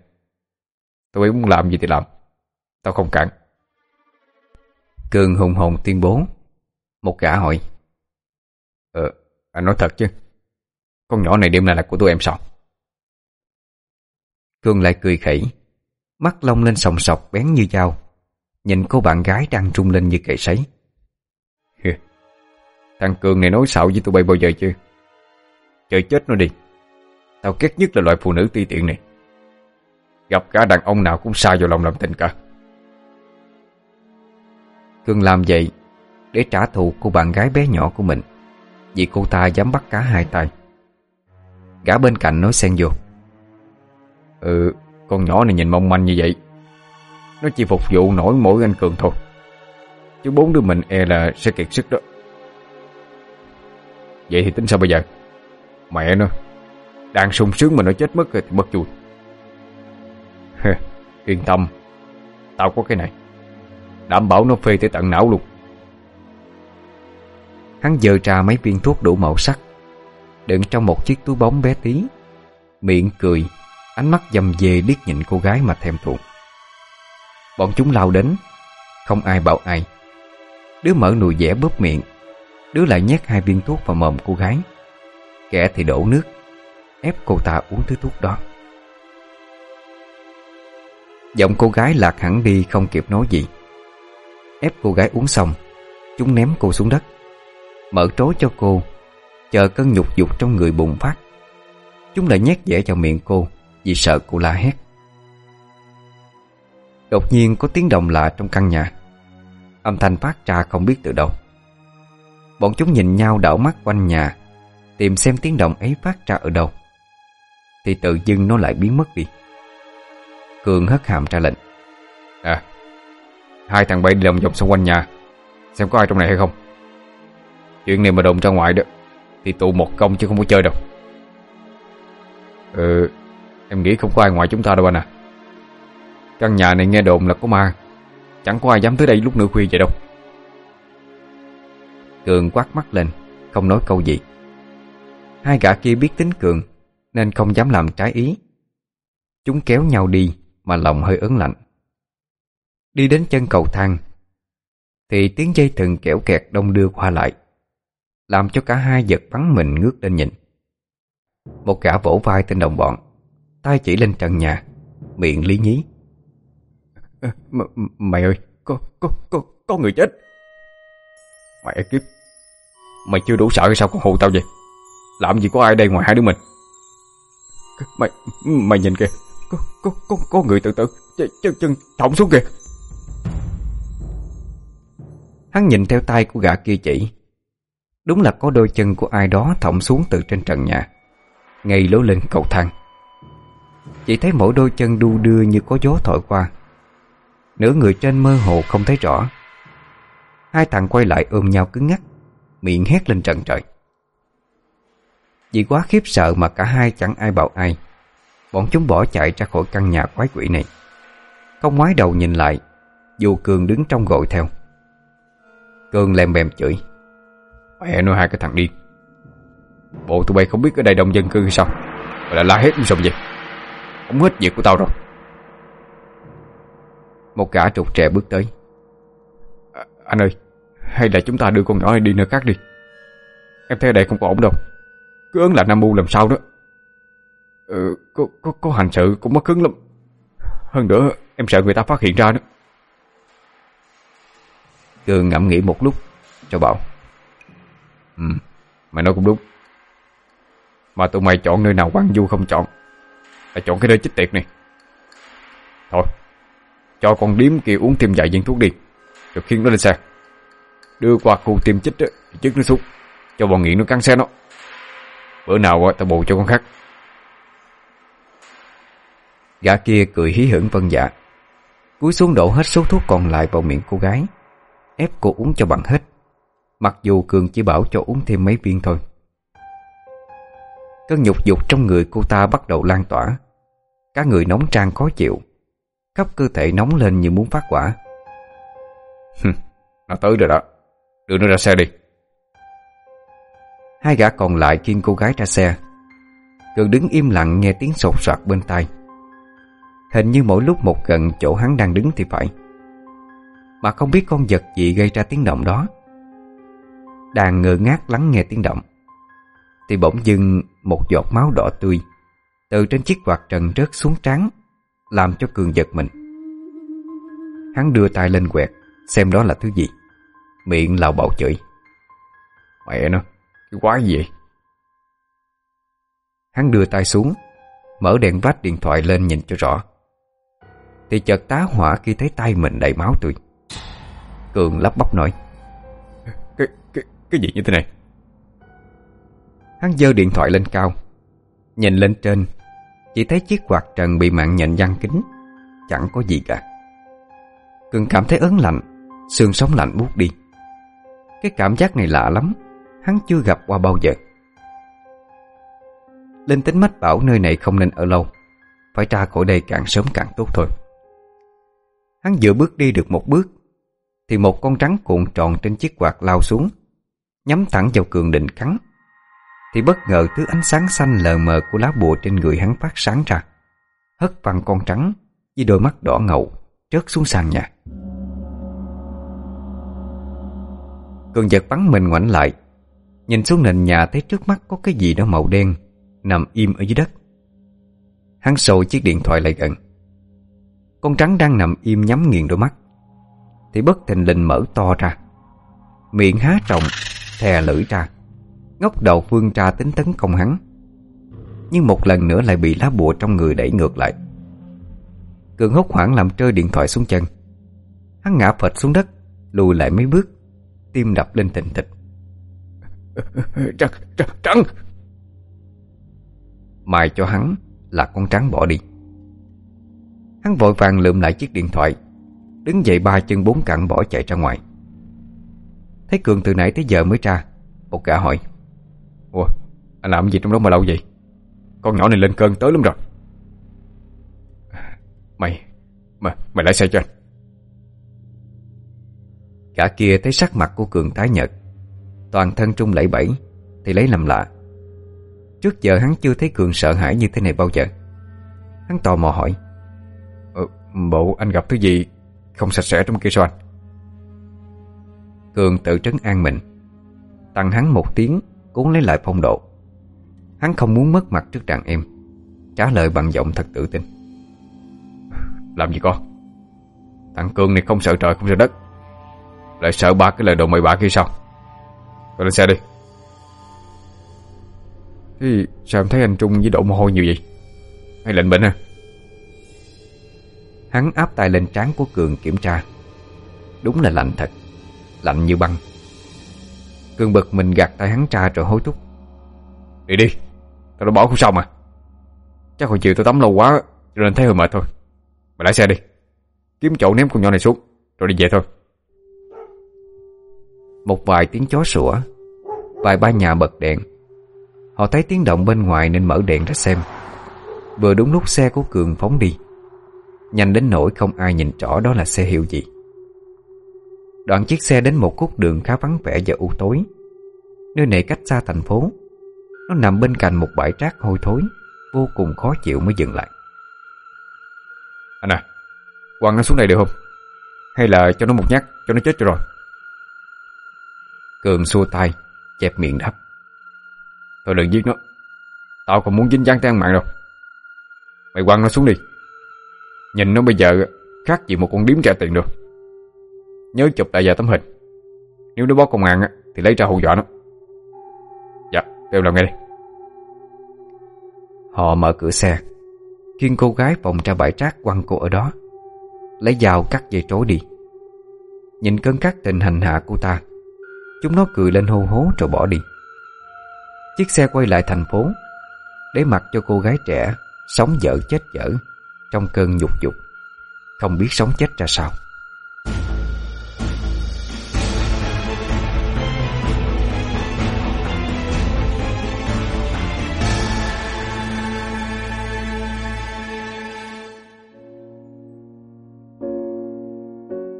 Tụi bay muốn làm gì thì làm. Tao không cản. Cường hùng hồn tuyên bố một gã hỏi. Ờ, anh nói thật chứ? Con nhỏ này đêm nay là của tụi em sao? Cường lại cười khẩy Mắt long lên sòng sọc bén như dao. Nhìn cô bạn gái đang trung lên như cậy sấy. Thằng Cường này nói xạo với tụi bay bao giờ chưa Chơi chết nó đi. Tao ghét nhất là loại phụ nữ ti tiện này. Gặp cả đàn ông nào cũng xa vào lòng làm tình cả. Cường làm vậy để trả thù cô bạn gái bé nhỏ của mình. Vì cô ta dám bắt cá hai tay. Gã bên cạnh nói xen vô. Ừ Con nhỏ này nhìn mong manh như vậy. Nó chỉ phục vụ nổi mỗi anh Cường thôi. Chứ bốn đứa mình e là sẽ kiệt sức đó. Vậy thì tính sao bây giờ? Mẹ nó, Đang sung sướng mà nó chết mất rồi thì mất chui Yên tâm. Tao có cái này. Đảm bảo nó phê tới tận não luôn. Hắn dơ ra mấy viên thuốc đủ màu sắc. Đựng trong một chiếc túi bóng bé tí. Miệng cười, Ánh mắt dầm dề liếc nhìn cô gái mà thèm thuồng. Bọn chúng lao đến, Không ai bảo ai. Đứa mở nùi dẻ bóp miệng, Đứa lại nhét hai viên thuốc vào mồm cô gái. Kẻ thì đổ nước, Ép cô ta uống thứ thuốc đó. Giọng cô gái lạc hẳn đi, không kịp nói gì. Ép cô gái uống xong, Chúng ném cô xuống đất. Mở trối cho cô, Chờ cơn nhục dục trong người bùng phát. Chúng lại nhét dẻ vào miệng cô, Vì sợ cô la hét. Đột nhiên có tiếng động lạ trong căn nhà. Âm thanh phát ra không biết từ đâu. Bọn chúng nhìn nhau đảo mắt quanh nhà, Tìm xem tiếng động ấy phát ra ở đâu. Thì tự dưng nó lại biến mất đi. Cường hất hàm ra lệnh. À Hai thằng bay đi lòng vòng xung quanh nhà, Xem có ai trong này hay không? Chuyện này mà đồn ra ngoài đó, Thì tụ một công chứ không có chơi đâu. Ừ Em nghĩ không có ai ngoài chúng ta đâu anh à. Căn nhà này nghe đồn là có ma, Chẳng có ai dám tới đây lúc nửa khuya vậy đâu. Cường quát mắt lên, Không nói câu gì. Hai gã kia biết tính Cường, Nên không dám làm trái ý. Chúng kéo nhau đi, Mà lòng hơi ớn lạnh. Đi đến chân cầu thang, Thì tiếng dây thừng kẻo kẹt đông đưa qua lại. Làm cho cả hai giật bắn mình ngước lên nhìn. Một gã vỗ vai tên đồng bọn tay chỉ lên trần nhà Miệng lý nhí. M Mày ơi Có, có, có, có người chết. Mẹ kiếp Mày chưa đủ sợ sao còn hù tao vậy? Làm gì có ai đây ngoài hai đứa mình? Mày Mày nhìn kìa Có, có, có, có người tự tử Chân, chân, chân thọng xuống kìa. Hắn nhìn theo tay của gã kia chỉ Đúng là có đôi chân của ai đó thõng xuống từ trên trần nhà. Ngay lối lên cầu thang. Chỉ thấy mỗi đôi chân đu đưa như có gió thổi qua. Nửa người trên mơ hồ không thấy rõ. Hai thằng quay lại ôm nhau cứng ngắc, Miệng hét lên trần trời Vì quá khiếp sợ mà cả hai chẳng ai bảo ai, Bọn chúng bỏ chạy ra khỏi căn nhà quái quỷ này. Không ngoái đầu nhìn lại, Dù Cường đứng trong gội theo. Cường lèm bèm chửi. Mẹ nuôi hai cái thằng đi Bộ tụi bay không biết ở đây đông dân cư hay sao? Mà lại la hết như sao vậy. Không hết việc của tao rồi. Một gã trục trẻ bước tới. À, Anh ơi Hay là chúng ta đưa con nhỏ này đi nơi khác đi. Em thấy ở đây không có ổn đâu. Cứ ấn là Nam Mu làm sao đó. Ừ, có, có, có hành sự cũng mất cứng lắm. Hơn nữa em sợ người ta phát hiện ra đó. Cường ngẫm nghĩ một lúc Cho bảo Ừ Mày nói cũng đúng. Mà tụi mày chọn nơi nào quan du không chọn Là chọn cái nơi chích tiệt này. Thôi Cho con điếm kia uống thêm vài viên thuốc đi Rồi khiêng nó lên xe. Đưa qua khu tiêm chích đó, Chích nó xuống Cho bọn nghiện nó căng xe nó. Bữa nào tao bù cho con khác. Gã kia cười hí hưởng vân dạ Cúi xuống đổ hết số thuốc còn lại vào miệng cô gái Ép cô uống cho bằng hết. Mặc dù Cường chỉ bảo cho uống thêm mấy viên thôi. Cơn nhục dục trong người cô ta bắt đầu lan tỏa. Cả người nóng trang khó chịu. Khắp cơ thể nóng lên như muốn phát quả. Nó tới rồi đó. Đưa nó ra xe đi. Hai gã còn lại khiêng cô gái ra xe. Cường đứng im lặng nghe tiếng sột soạt bên tai. Hình như mỗi lúc một gần chỗ hắn đang đứng thì phải. Mà không biết con vật gì gây ra tiếng động đó Đang ngơ ngác lắng nghe tiếng động. Thì bỗng dưng một giọt máu đỏ tươi Từ trên chiếc quạt trần rớt xuống trán Làm cho Cường giật mình. Hắn đưa tay lên quẹt Xem đó là thứ gì. Miệng lào bạo chửi. Mẹ nó Cái quái gì vậy? Hắn đưa tay xuống Mở đèn vách điện thoại lên nhìn cho rõ. Thì chợt tá hỏa khi thấy tay mình đầy máu tươi. Cường lắp bắp nói cái, gì như thế này? Hắn giơ điện thoại lên cao Nhìn lên trên Chỉ thấy chiếc quạt trần bị mạng nhện văng kính Chẳng có gì cả. Cường cảm thấy ớn lạnh Xương sống lạnh buốt đi. Cái cảm giác này lạ lắm Hắn chưa gặp qua bao giờ. Linh tính mách bảo nơi này không nên ở lâu Phải ra khỏi đây càng sớm càng tốt thôi. Hắn vừa bước đi được một bước Thì một con rắn cuộn tròn trên chiếc quạt lao xuống Nhắm thẳng vào cường định cắn. Thì bất ngờ thứ ánh sáng xanh lờ mờ của lá bùa trên người hắn phát sáng ra. Hất văng con trắng, Với đôi mắt đỏ ngầu, trớt xuống sàn nhà. Cường giật bắn mình ngoảnh lại. Nhìn xuống nền nhà thấy trước mắt có cái gì đó màu đen, Nằm im ở dưới đất. Hắn sầu chiếc điện thoại lại gần. Con trắng đang nằm im nhắm nghiền đôi mắt. Thì bất thình lình mở to ra. Miệng há rộng Thè lưỡi ra. Ngóc đầu phương ra tính tấn công hắn. Nhưng một lần nữa lại bị lá bùa trong người đẩy ngược lại. Cường hốt hoảng làm rơi điện thoại xuống chân. Hắn ngã phật xuống đất Lùi lại mấy bước Tim đập lên thình thịch. Trăng, trăng, trăng Mài cho hắn là con trắng bỏ đi. Hắn vội vàng lượm lại chiếc điện thoại Đứng dậy ba chân bốn cẳng bỏ chạy ra ngoài Thấy Cường từ nãy tới giờ mới ra Một gã hỏi Ủa anh làm gì trong đó mà lâu vậy? Con nhỏ này lên cơn tới lắm rồi. Mày Mày, mày lái xe cho anh. Cả kia thấy sắc mặt của Cường tái nhợt Toàn thân trung lẫy bẫy Thì lấy làm lạ. Trước giờ hắn chưa thấy Cường sợ hãi như thế này bao giờ. Hắn tò mò hỏi ờ, Bộ anh gặp thứ gì Không sạch sẽ trong kia sao anh? Cường tự trấn an mình. Tăng hắn một tiếng, Cuốn lấy lại phong độ. Hắn không muốn mất mặt trước đàn em, Trả lời bằng giọng thật tự tin. Làm gì con? Thằng Cường này không sợ trời, không sợ đất. Lại sợ ba cái lời đồ mày bạ kia sao? Rồi lên xe đi. Thì sao em thấy anh Trung với đổ mồ hôi nhiều vậy? Hay lệnh bệnh à? Hắn áp tay lên trán của Cường kiểm tra. Đúng là lạnh thật. Lạnh như băng. Cường bực mình gạt tay hắn ra rồi hối thúc. Đi đi, Tao đã bỏ không xong mà. Chắc hồi chiều tao tắm lâu quá, Cho nên thấy hơi mệt thôi. Mày lái xe đi, Kiếm chỗ ném con nhỏ này xuống, Rồi đi về thôi. Một vài tiếng chó sủa, Vài ba nhà bật đèn. Họ thấy tiếng động bên ngoài nên mở đèn ra xem. Vừa đúng lúc xe của Cường phóng đi. Nhanh đến nỗi không ai nhìn rõ đó là xe hiệu gì. Đoạn chiếc xe đến một khúc đường khá vắng vẻ và u tối. Nơi này cách xa thành phố. Nó nằm bên cạnh một bãi rác hôi thối, Vô cùng khó chịu mới dừng lại. Anh à Quăng nó xuống đây được không? Hay là cho nó một nhát, cho nó chết cho rồi? Cường xua tay Chẹp miệng đáp. Thôi đừng giết nó. Tao còn muốn dính dáng tới ăn mạng đâu. Mày quăng nó xuống đi. Nhìn nó bây giờ khác gì một con điếm trả tiền được Nhớ chụp lại vài tấm hình. Nếu nó báo công an á thì lấy ra hù dọa nó. Dạ, đều làm ngay đi. Họ mở cửa xe Khiêng cô gái vòng ra bãi rác quăng cô ở đó Lấy dao cắt dây trối đi. Nhìn cơn cắt tình hành hạ cô ta Chúng nó cười lên hô hố rồi bỏ đi. Chiếc xe quay lại thành phố Để mặc cho cô gái trẻ Sống dở chết dở Trong cơn nhục dục Không biết sống chết ra sao.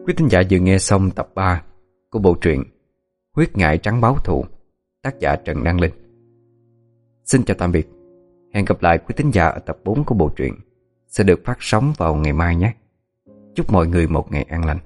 Quý thính giả vừa nghe xong tập 3 của bộ truyện Huyết ngại trắng báo thù, tác giả Trần Đăng Linh. Xin chào tạm biệt. Hẹn gặp lại quý thính giả ở tập 4 của bộ truyện sẽ được phát sóng vào ngày mai nhé. Chúc mọi người một ngày an lành.